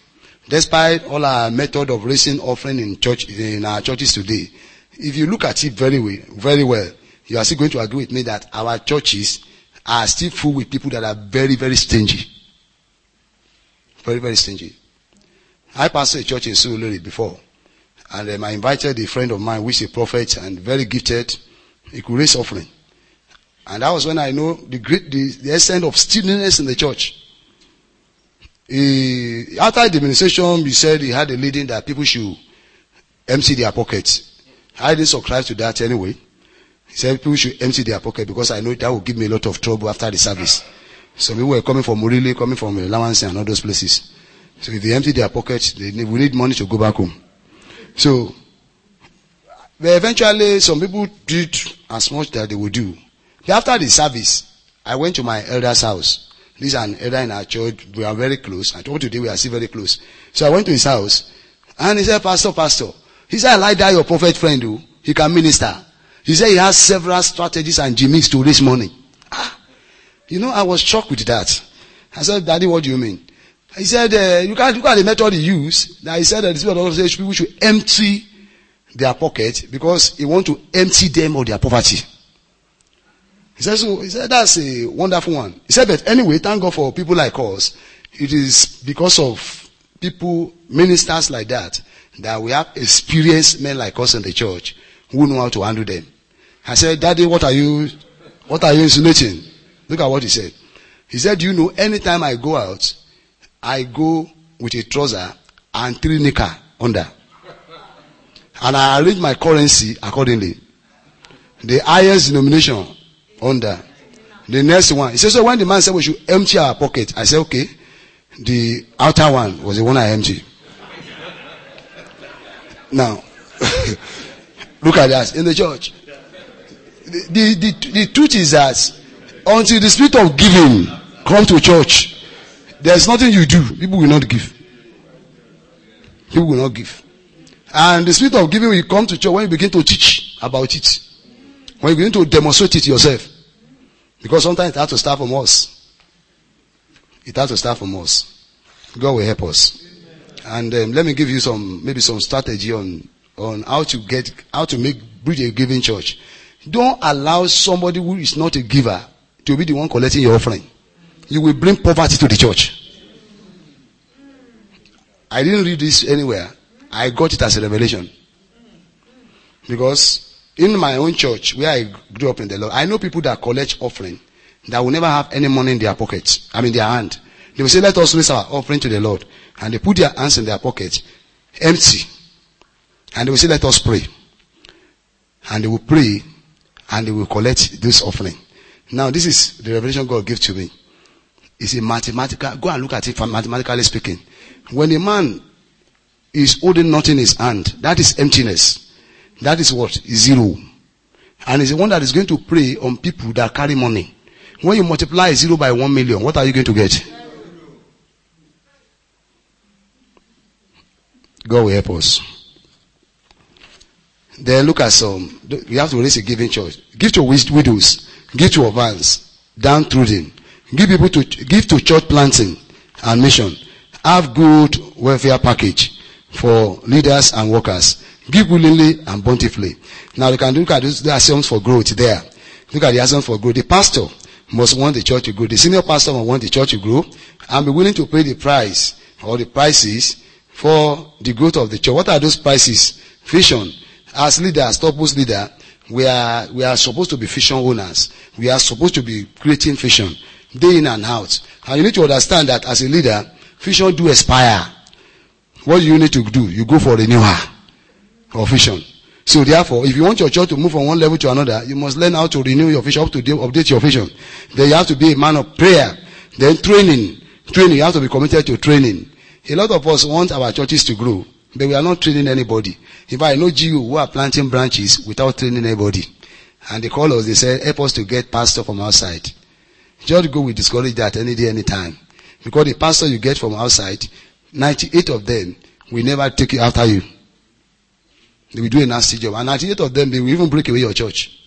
Despite all our method of raising offering in church, in our churches today, if you look at it very well, very well, you are still going to agree with me that our churches are still full with people that are very, very stingy. Very, very stingy. I pastored a church in Surulere before. And um, I invited a friend of mine who is a prophet and very gifted. He could raise offering. And that was when I know the great, the, the extent of stinginess in the church. He, after the administration, he said he had a leading that people should empty their pockets. I didn't subscribe to that anyway. He said people should empty their pocket because I know that will give me a lot of trouble after the service. So people were coming from Murile, coming from Lawansi and all those places. So if they empty their pockets, they need, we need money to go back home. So But eventually, some people did as much that they would do. After the service, I went to my elder's house. This is an elder in our church. We are very close. I told today we are still very close. So I went to his house and he said, Pastor, Pastor. He said, I like that your prophet friend who he can minister. He said he has several strategies and gimmicks to raise money. Ah, you know, I was shocked with that. I said, Daddy, what do you mean? He said, uh, you can look at the method he used. That he said that the Spirit of people should empty their pocket because he want to empty them of their poverty. He said, so, he said, that's a wonderful one. He said, but anyway, thank God for people like us. It is because of people, ministers like that, that we have experienced men like us in the church who know how to handle them. I said, Daddy, what are you, what are you insinuating? Look at what he said. He said, you know, anytime I go out, I go with a trouser and three knicker under. And I arrange my currency accordingly. The highest denomination under. The next one. He said, so when the man said we should empty our pocket, I said, okay. The outer one was the one I emptied. Now, look at that in the church. The, the, the, truth is that until the spirit of giving come to church, there's nothing you do. People will not give. People will not give. And the spirit of giving will come to church when you begin to teach about it. When you begin to demonstrate it yourself. Because sometimes it has to start from us. It has to start from us. God will help us. And um, let me give you some, maybe some strategy on, on how to get, how to make, bridge a giving church. Don't allow somebody who is not a giver to be the one collecting your offering. You will bring poverty to the church. I didn't read this anywhere. I got it as a revelation. Because in my own church, where I grew up in the Lord, I know people that collect offering that will never have any money in their pockets. I mean, their hand. They will say, let us raise our offering to the Lord. And they put their hands in their pocket, empty. And they will say, let us pray. And they will pray and they will collect this offering. Now, this is the revelation God gave to me. It's a mathematical, go and look at it mathematically speaking. When a man is holding nothing in his hand, that is emptiness. That is what? Zero. And it's the one that is going to prey on people that carry money. When you multiply zero by one million, what are you going to get? God will help us. Then look at some. We have to raise a giving church. Give to widows. Give to orphans. Downtrodden. Give people to, give to church planting and mission. Have good welfare package for leaders and workers. Give willingly and bountifully. Now you can look at the assumptions for growth there. Look at the actions for growth. The pastor must want the church to grow. The senior pastor must want the church to grow and be willing to pay the price or the prices for the growth of the church. What are those prices? Vision. As leaders, purpose leader, we are, we are supposed to be vision owners. We are supposed to be creating vision day in and out. And you need to understand that as a leader, vision do expire. What do you need to do? You go for renewal of vision. So therefore, if you want your church to move from one level to another, you must learn how to renew your vision, to update your vision. Then you have to be a man of prayer. Then training. Training, you have to be committed to training. A lot of us want our churches to grow, but we are not training anybody. If I know GU who are planting branches without training anybody. And they call us, they say, help us to get pastor from outside. Just go will discourage that any day, any time. Because the pastor you get from outside, 98 of them will never take you after you. They will do a nasty job. And 98 of them, they will even break away your church.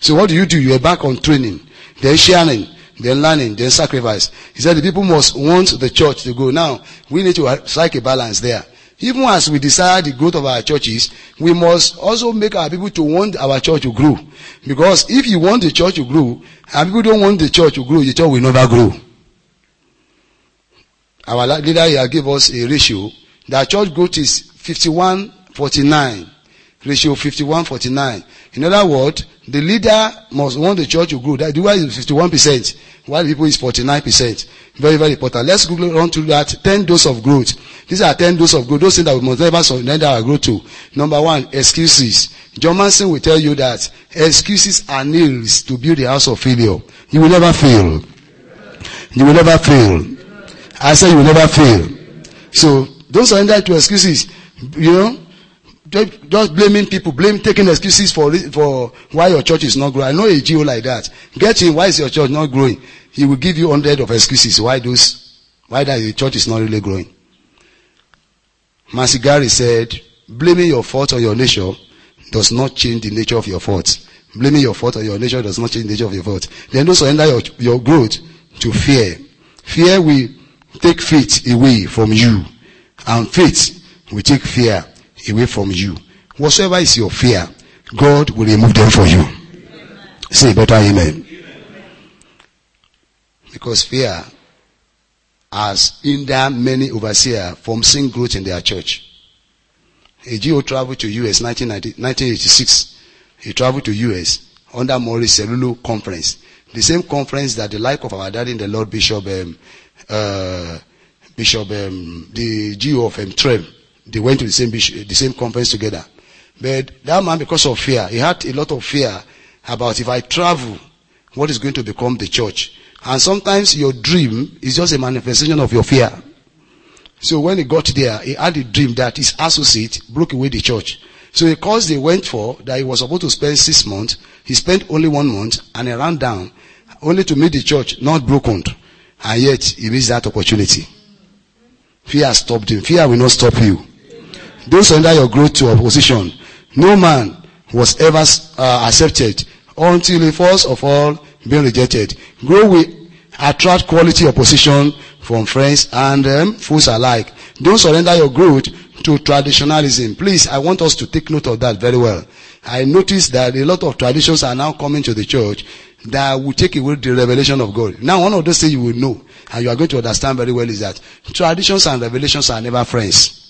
So what do you do? You are back on training, then sharing, then learning, then sacrifice. He said the people must want the church to go. Now, we need to strike a balance there. Even as we desire the growth of our churches, we must also make our people to want our church to grow. Because if you want the church to grow, and people don't want the church to grow, the church will never grow. Our leader here gave us a ratio. The church growth is 51 49 ratio 51-49. In other words, the leader must want the church to grow. That the why is 51%, while the people is 49%. Very, very important. Let's quickly run through that. 10 doses of growth. These are 10 doses of growth. Those things that we must never surrender our growth to. Number one, excuses. John Manson will tell you that excuses are nails to build a house of failure. You will never fail. You will never fail. I say you will never fail. So, don't surrender to excuses. You know, Just blaming people, blame, taking excuses for, for why your church is not growing. I know a GO like that. Get him, why is your church not growing? He will give you hundred of excuses why those, why that the church is not really growing. Masigari said, blaming your fault on your nature does not change the nature of your fault. Blaming your fault on your nature does not change the nature of your fault. Then don't surrender your, your growth to fear. Fear will take faith away from you. And faith will take fear away from you. Whatsoever is your fear, God will remove them for you. Say better amen. Because fear has hindered many overseers from seeing growth in their church. A GO traveled to US 1986. He traveled to US under Morris Cerullo conference. The same conference that the like of our daddy in the Lord Bishop, um, uh, Bishop, um, the GO of um, Trem, they went to the same the same conference together. But that man, because of fear, he had a lot of fear about if I travel, what is going to become the church. And sometimes your dream is just a manifestation of your fear. So when he got there, he had a dream that his associate broke away the church. So the course they went for, that he was supposed to spend six months, he spent only one month and he ran down, only to meet the church not broken. And yet he missed that opportunity. Fear stopped him. Fear will not stop you. Don't surrender your growth to opposition. No man was ever uh, accepted until he first of all being rejected. Grow will attract quality opposition from friends and um, fools alike. Don't surrender your growth to traditionalism. Please, I want us to take note of that very well. I notice that a lot of traditions are now coming to the church that will take away the revelation of God. Now, one of those things you will know and you are going to understand very well is that traditions and revelations are never friends.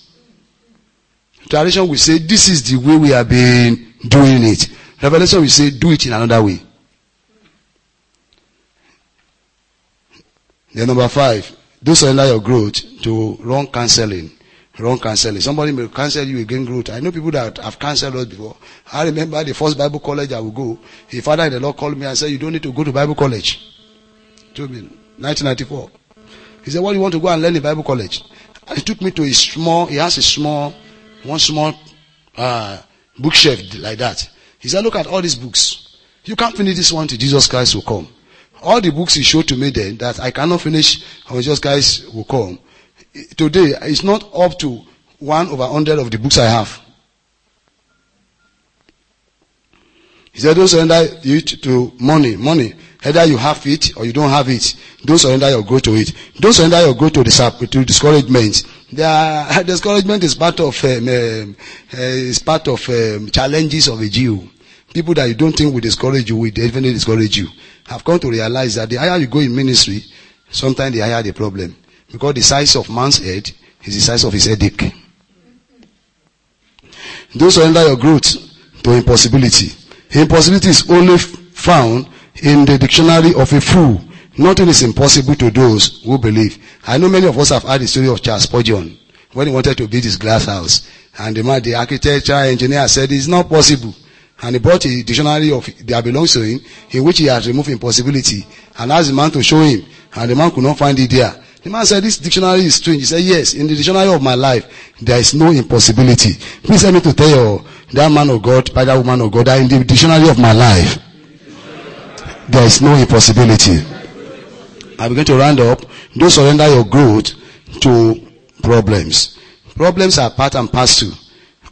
Tradition will say, this is the way we have been doing it. Revelation will say, do it in another way. Then number five, don't surrender your growth to wrong counseling. Wrong counseling. Somebody may cancel you again growth. I know people that have cancelled us before. I remember the first Bible college I would go. A father in the Lord called me and said, you don't need to go to Bible college. Told me, 1994. He said, what do you want to go and learn in Bible college? And he took me to a small, he has a small, one small, uh, bookshelf like that. He said, look at all these books. You can't finish this one till Jesus Christ will come. All the books he showed to me then that I cannot finish until Jesus Christ will come. Today, it's not up to one over hundred of the books I have. He said, don't surrender it to money. Money. Either you have it or you don't have it. Don't surrender your growth to it. Don't surrender your growth to, dis- to discouragement. There discouragement is part of um, um, uh, is part of um, challenges of a Jew. People that you don't think will discourage you will definitely discourage you. I've come to realize that the higher you go in ministry, sometimes the higher the problem. Because the size of man's head is the size of his headache. Don't surrender your growth to impossibility. Impossibility is only found in the dictionary of a fool. Nothing is impossible to those who believe. I know many of us have heard the story of Charles Spurgeon when he wanted to build his glass house. And the man, the architecture engineer said it's not possible. And he brought a dictionary of that belongs to him, in which he had removed impossibility, and asked the man to show him. And the man could not find it there. The man said, this dictionary is strange. He said, yes, in the dictionary of my life, there is no impossibility. Please let me to tell you, that man of God, by that woman of God, that in the dictionary of my life, there is no impossibility. I'm going to round up. Don't surrender your growth to problems. Problems are part and parcel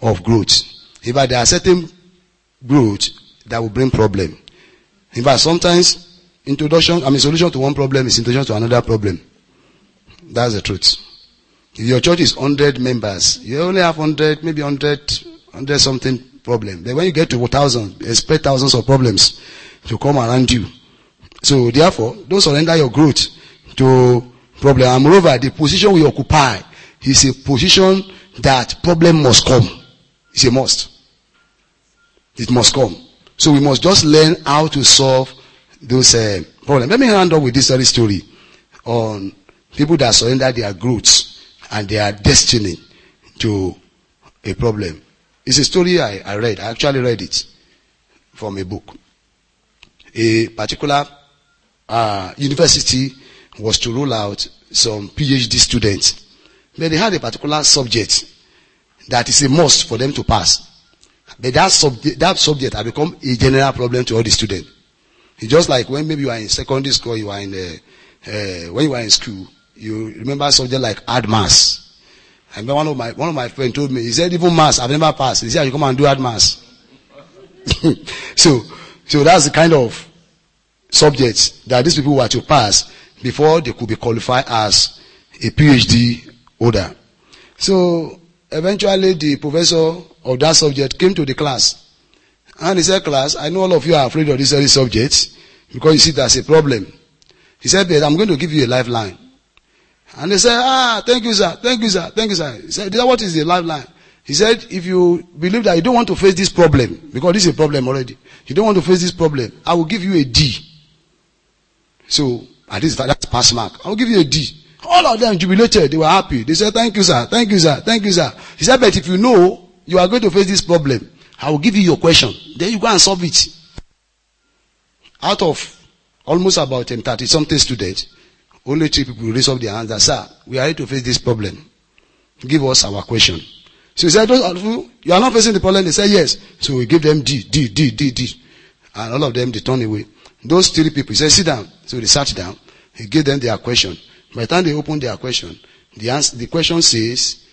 of growth. If there are certain growth that will bring problem. In fact, sometimes introduction, I mean, solution to one problem is introduction to another problem. That's the truth. If your church is 100 members, you only have 100, maybe 100, 100 something problem. Then when you get to 1,000, expect thousands of problems to come around you. So therefore, don't surrender your growth to problem. And moreover, the position we occupy is a position that problem must come. It's a must. It must come. So we must just learn how to solve those uh, problems. Let me hand up with this very story on people that surrender their growth and their destiny to a problem. It's a story I, I read. I actually read it from a book. A particular uh, university was to roll out some PhD students. But they had a particular subject that is a must for them to pass. But that subject, that subject has become a general problem to all the students. It's just like when maybe you are in secondary school, you are in the, uh, when you are in school, you remember subject like hard maths. I remember one of my, one of my friends told me, he said even maths, I've never passed. He said, you come and do hard maths. so, so that's the kind of subjects that these people were to pass before they could be qualified as a PhD holder. So eventually the professor of that subject came to the class. And he said, class, I know all of you are afraid of this very subject because you see there's a problem. He said, but I'm going to give you a lifeline. And they said, ah, thank you, sir. Thank you, sir. Thank you, sir. He said, what is the lifeline? He said, if you believe that you don't want to face this problem, because this is a problem already, you don't want to face this problem, I will give you a D. So, at least that's pass mark. I will give you a D. All of them jubilated. They were happy. They said, thank you, sir. Thank you, sir. Thank you, sir. He said, but if you know you are going to face this problem, I will give you your question. Then you go and solve it. Out of almost about 30 something students, only three people raise up their hands and sir, we are ready to face this problem. Give us our question. So he said, you are not facing the problem. They said, yes. So we give them D, D, D, D, D. And all of them, they turn away. Those three people, he said, sit down. So they sat down. He gave them their question. By the time they opened their question, the answer, the question says,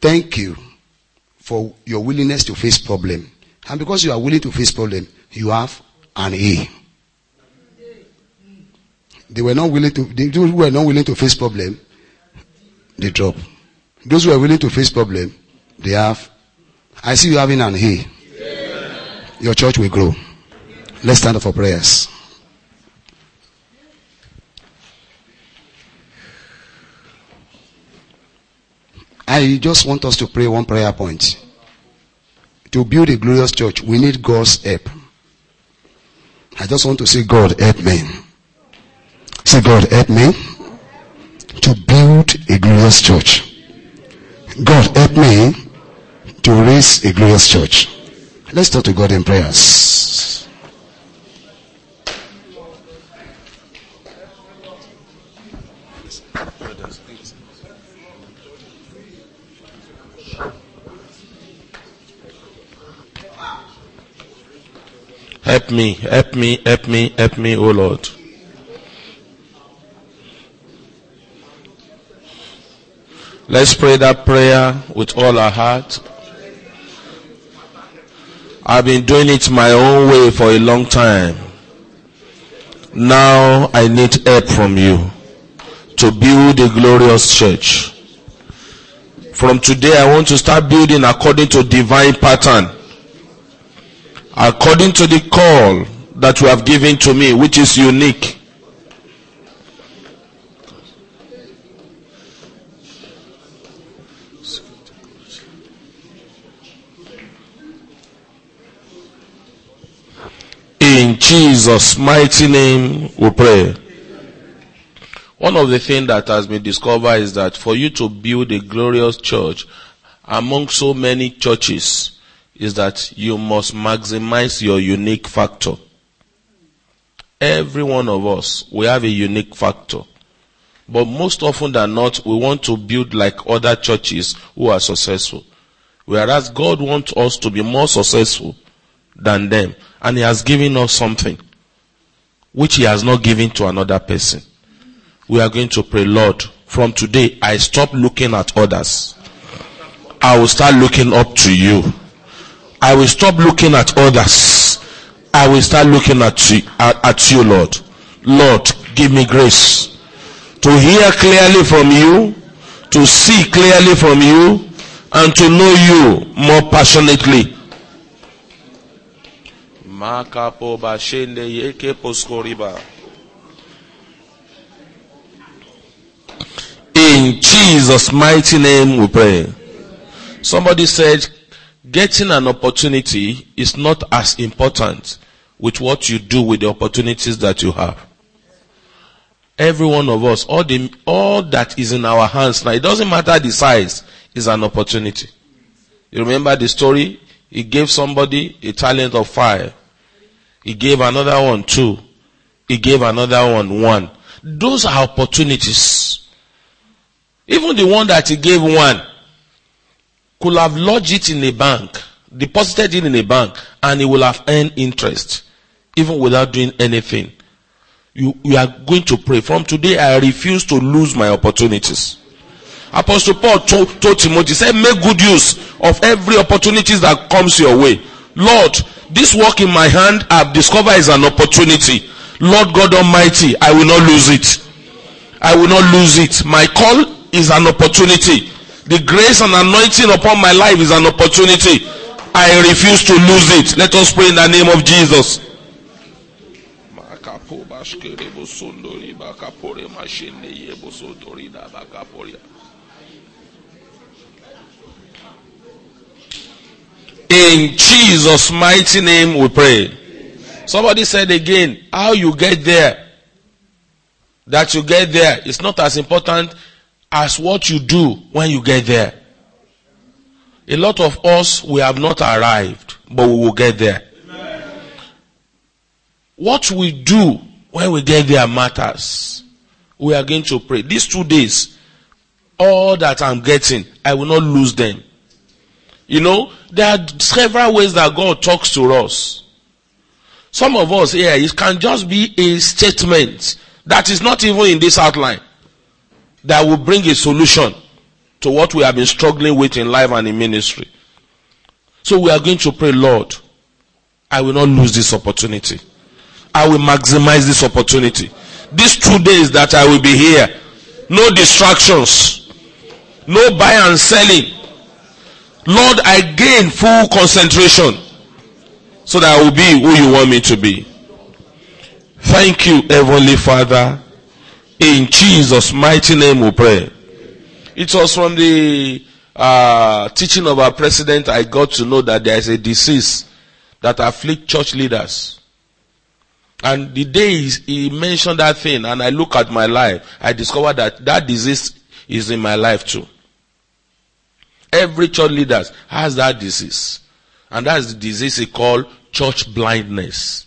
thank you for your willingness to face problem. And because you are willing to face problem, you have an A. They were not willing to, those who were not willing to face problem, they drop. Those who are willing to face problem, they have. I see you having an A. Your church will grow. Let's stand up for prayers. I just want us to pray one prayer point. To build a glorious church, we need God's help. I just want to say, God, help me. Say, God, help me to build a glorious church. God, help me to raise a glorious church. Let's talk to God in prayers. Help me, help me, help me, help me, O Lord. Let's pray that prayer with all our heart. I've been doing it my own way for a long time. Now I need help from you to build a glorious church. From today I want to start building according to divine pattern. According to the call that you have given to me, which is unique. In Jesus' mighty name we pray. One of the things that has been discovered is that for you to build a glorious church among so many churches is that you must maximize your unique factor. Every one of us, we have a unique factor. But most often than not, we want to build like other churches who are successful. Whereas God wants us to be more successful than them. And He has given us something which He has not given to another person. We are going to pray, Lord, from today I stop looking at others. I will start looking up to you. I will stop looking at others. I will start looking at you, at, at you, Lord. Lord, give me grace to hear clearly from you, to see clearly from you, and to know you more passionately. Makapo bashende yeke poskoriba. In Jesus' mighty name we pray. Somebody said, getting an opportunity is not as important with what you do with the opportunities that you have. Every one of us, all the, all that is in our hands now, it doesn't matter the size, is an opportunity. You remember the story? He gave somebody a talent of fire. He gave another one two. He gave another one one. Those are opportunities. Even the one that he gave one, could have lodged it in a bank, deposited it in a bank, and it will have earned interest, even without doing anything. You, you are going to pray. From today, I refuse to lose my opportunities. Apostle Paul told, told Timothy, said, make good use of every opportunities that comes your way. Lord, this work in my hand I've discovered is an opportunity. Lord God Almighty, I will not lose it. I will not lose it. My call is an opportunity. The grace and anointing upon my life is an opportunity. I refuse to lose it. Let us pray in the name of Jesus. In Jesus' mighty name we pray. Somebody said again, how you get there. That you get there is not as important as what you do when you get there. A lot of us, we have not arrived, but we will get there. What we do when we get there matters. We are going to pray. These two days, all that I'm getting, I will not lose them. You know, there are several ways that God talks to us. Some of us here, it can just be a statement that is not even in this outline that will bring a solution to what we have been struggling with in life and in ministry. So we are going to pray, Lord, I will not lose this opportunity. I will maximize this opportunity. These two days that I will be here, no distractions, no buy and selling. Lord, I gain full concentration so that I will be who you want me to be. Thank you, Heavenly Father. In Jesus' mighty name we pray. It was from the uh, teaching of our president I got to know that there is a disease that afflicts church leaders. And the day he mentioned that thing and I look at my life, I discovered that that disease is in my life too. Every church leader has that disease. And that's the disease he called church blindness.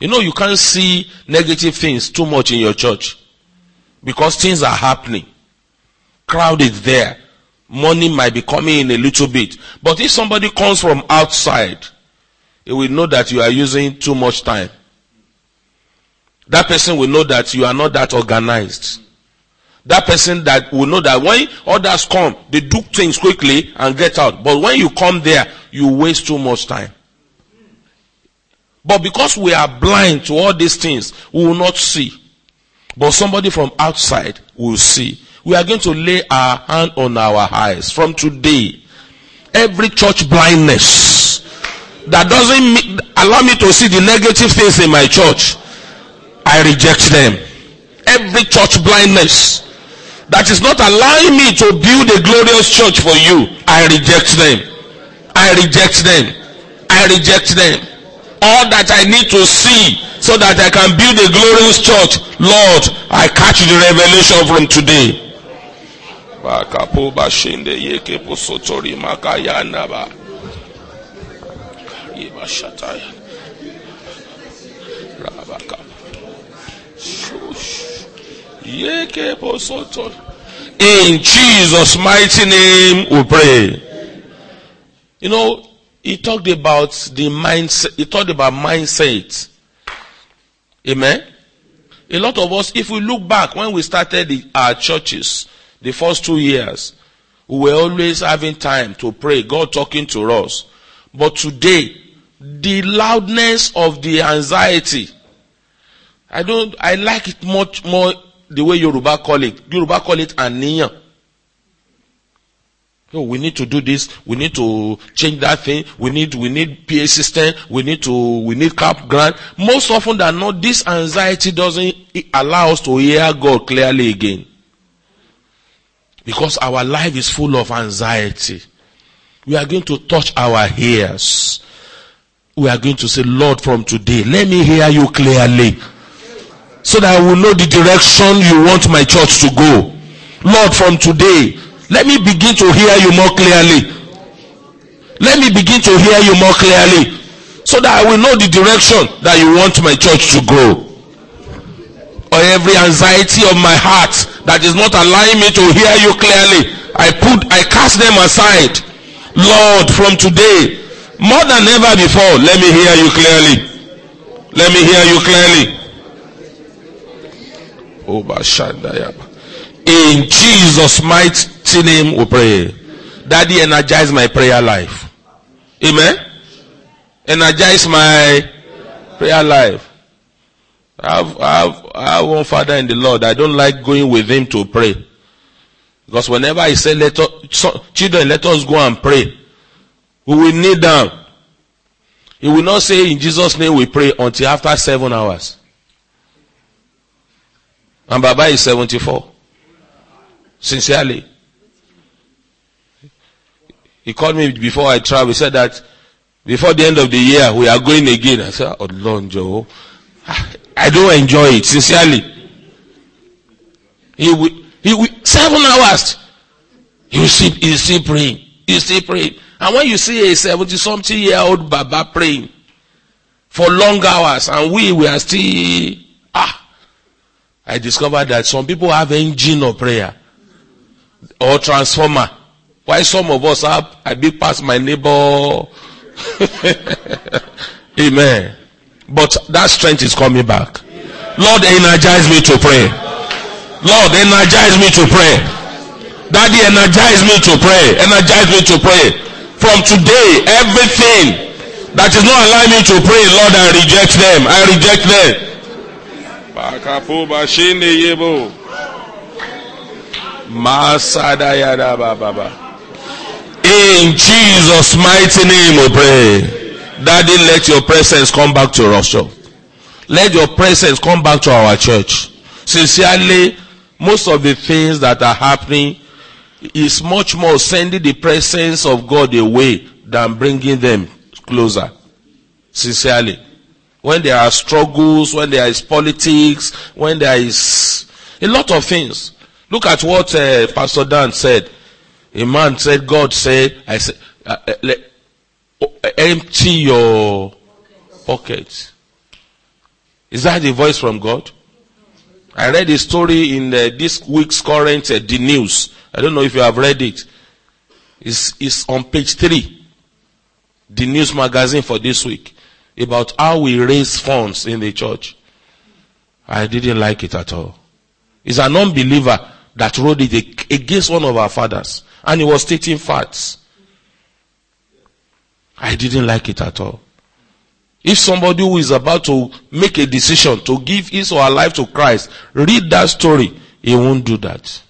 You know, you can't see negative things too much in your church because things are happening. Crowd is there. Money might be coming in a little bit. But if somebody comes from outside, he will know that you are using too much time. That person will know that you are not that organized. That person that will know that when others come, they do things quickly and get out. But when you come there, you waste too much time. But because we are blind to all these things, we will not see. But somebody from outside will see. We are going to lay our hand on our eyes from today. Every church blindness that doesn't allow me to see the negative things in my church, I reject them. Every church blindness that is not allowing me to build a glorious church for you, I reject them. I reject them. I reject them. All that I need to see so that I can build a glorious church, Lord, I catch the revelation from today. In Jesus' mighty name we pray. You know, he talked about the mindset, he talked about mindset. Amen. A lot of us, if we look back when we started the, our churches, the first two years, we were always having time to pray, God talking to us. But today, the loudness of the anxiety, I don't, I like it much more the way Yoruba call it. Yoruba call it aniyan. Oh, we need to do this. We need to change that thing. We need, we need PA system. We need to, we need cap grant. Most often than not, this anxiety doesn't allow us to hear God clearly again. Because our life is full of anxiety. We are going to touch our ears. We are going to say, Lord, from today, let me hear you clearly. So that I will know the direction you want my church to go. Lord, from today, let me begin to hear you more clearly. Let me begin to hear you more clearly. So that I will know the direction that you want my church to go. Or every anxiety of my heart that is not allowing me to hear you clearly. I put, I cast them aside. Lord, from today, more than ever before, let me hear you clearly. Let me hear you clearly. In Jesus' mighty name we pray. Daddy, energize my prayer life. Amen. Energize my prayer life. I have, I, have, I have one father in the Lord. I don't like going with him to pray. Because whenever I say, let us, so, children, let us go and pray, we will kneel down. He will not say, in Jesus' name we pray until after seven hours. And Baba is 74. Sincerely. He called me before I travel. He said that before the end of the year, we are going again. I said, Oh Lord, Joe. I don't enjoy it, sincerely. He will, he will, seven hours. You see, you see praying. You see praying. And when you see a 70 something year old Baba praying for long hours and we, we are still, I discovered that some people have engine of prayer or transformer. Why some of us have, I beat past my neighbor. Amen. But that strength is coming back. Lord, energize me to pray. Lord, energize me to pray. Daddy, energize me to pray. Energize me to pray. From today, everything that is not allowing me to pray, Lord, I reject them. I reject them. In Jesus' mighty name we pray. Daddy, let your presence come back to us. Let your presence come back to our church. Sincerely, most of the things that are happening is much more sending the presence of God away than bringing them closer. Sincerely. When there are struggles, when there is politics, when there is a lot of things. Look at what uh, Pastor Dan said. A man said, God said, I said, uh, uh, let, empty your pockets. Is that the voice from God? I read a story in uh, this week's current uh, the news. I don't know if you have read it. It's, it's on page three, the news magazine for this week, about how we raise funds in the church. I didn't like it at all. It's an unbeliever that wrote it against one of our fathers, and he was stating facts. I didn't like it at all. If somebody who is about to make a decision to give his or her life to Christ, read that story, he won't do that.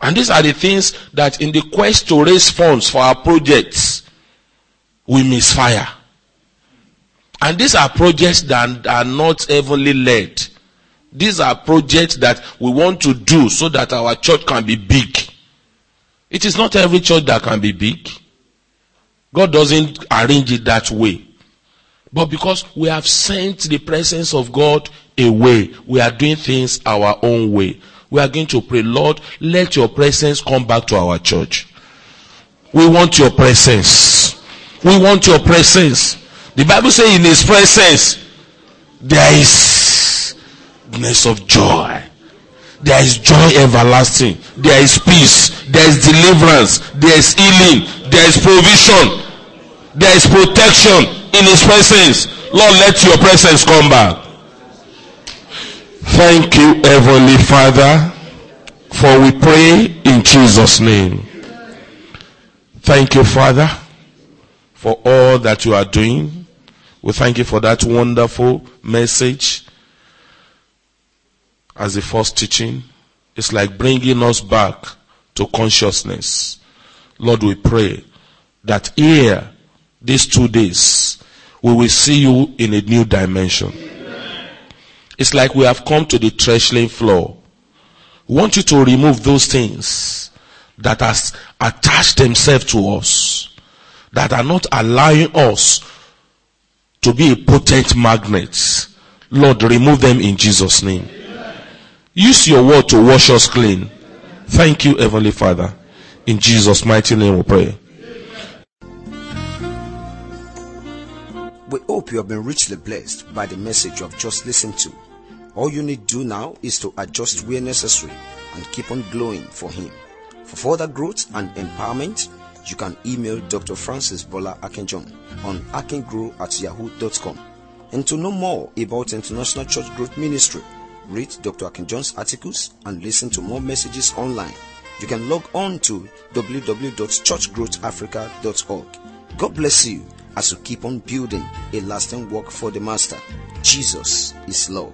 And these are the things that in the quest to raise funds for our projects, we misfire. And these are projects that are not heavenly led. These are projects that we want to do so that our church can be big. It is not every church that can be big. God doesn't arrange it that way. But because we have sent the presence of God away, we are doing things our own way. We are going to pray, Lord, let your presence come back to our church. We want your presence. We want your presence. The Bible says in his presence, there is goodness of joy. There is joy everlasting. There is peace. There is deliverance. There is healing. There is provision. There is protection in his presence. Lord, let your presence come back. Thank you, Heavenly Father, for we pray in Jesus' name. Thank you, Father, for all that you are doing. We thank you for that wonderful message as the first teaching. It's like bringing us back to consciousness. Lord, we pray that here, these two days, we will see you in a new dimension. It's like we have come to the threshing floor. We want you to remove those things that has attached themselves to us, that are not allowing us to be a potent magnet. Lord, remove them in Jesus' name. Use your word to wash us clean. Thank you, Heavenly Father. In Jesus' mighty name we pray. We hope you have been richly blessed by the message you have just listened to. All you need do now is to adjust where necessary and keep on glowing for Him. For further growth and empowerment, you can email Dr. Francis Bola Akin-John on akingrow at yahoo.com. And to know more about International Church Growth Ministry, read Dr. Akin-John's articles and listen to more messages online. You can log on to www.churchgrowthafrica.org. God bless you as you keep on building a lasting work for the Master. Jesus is Lord.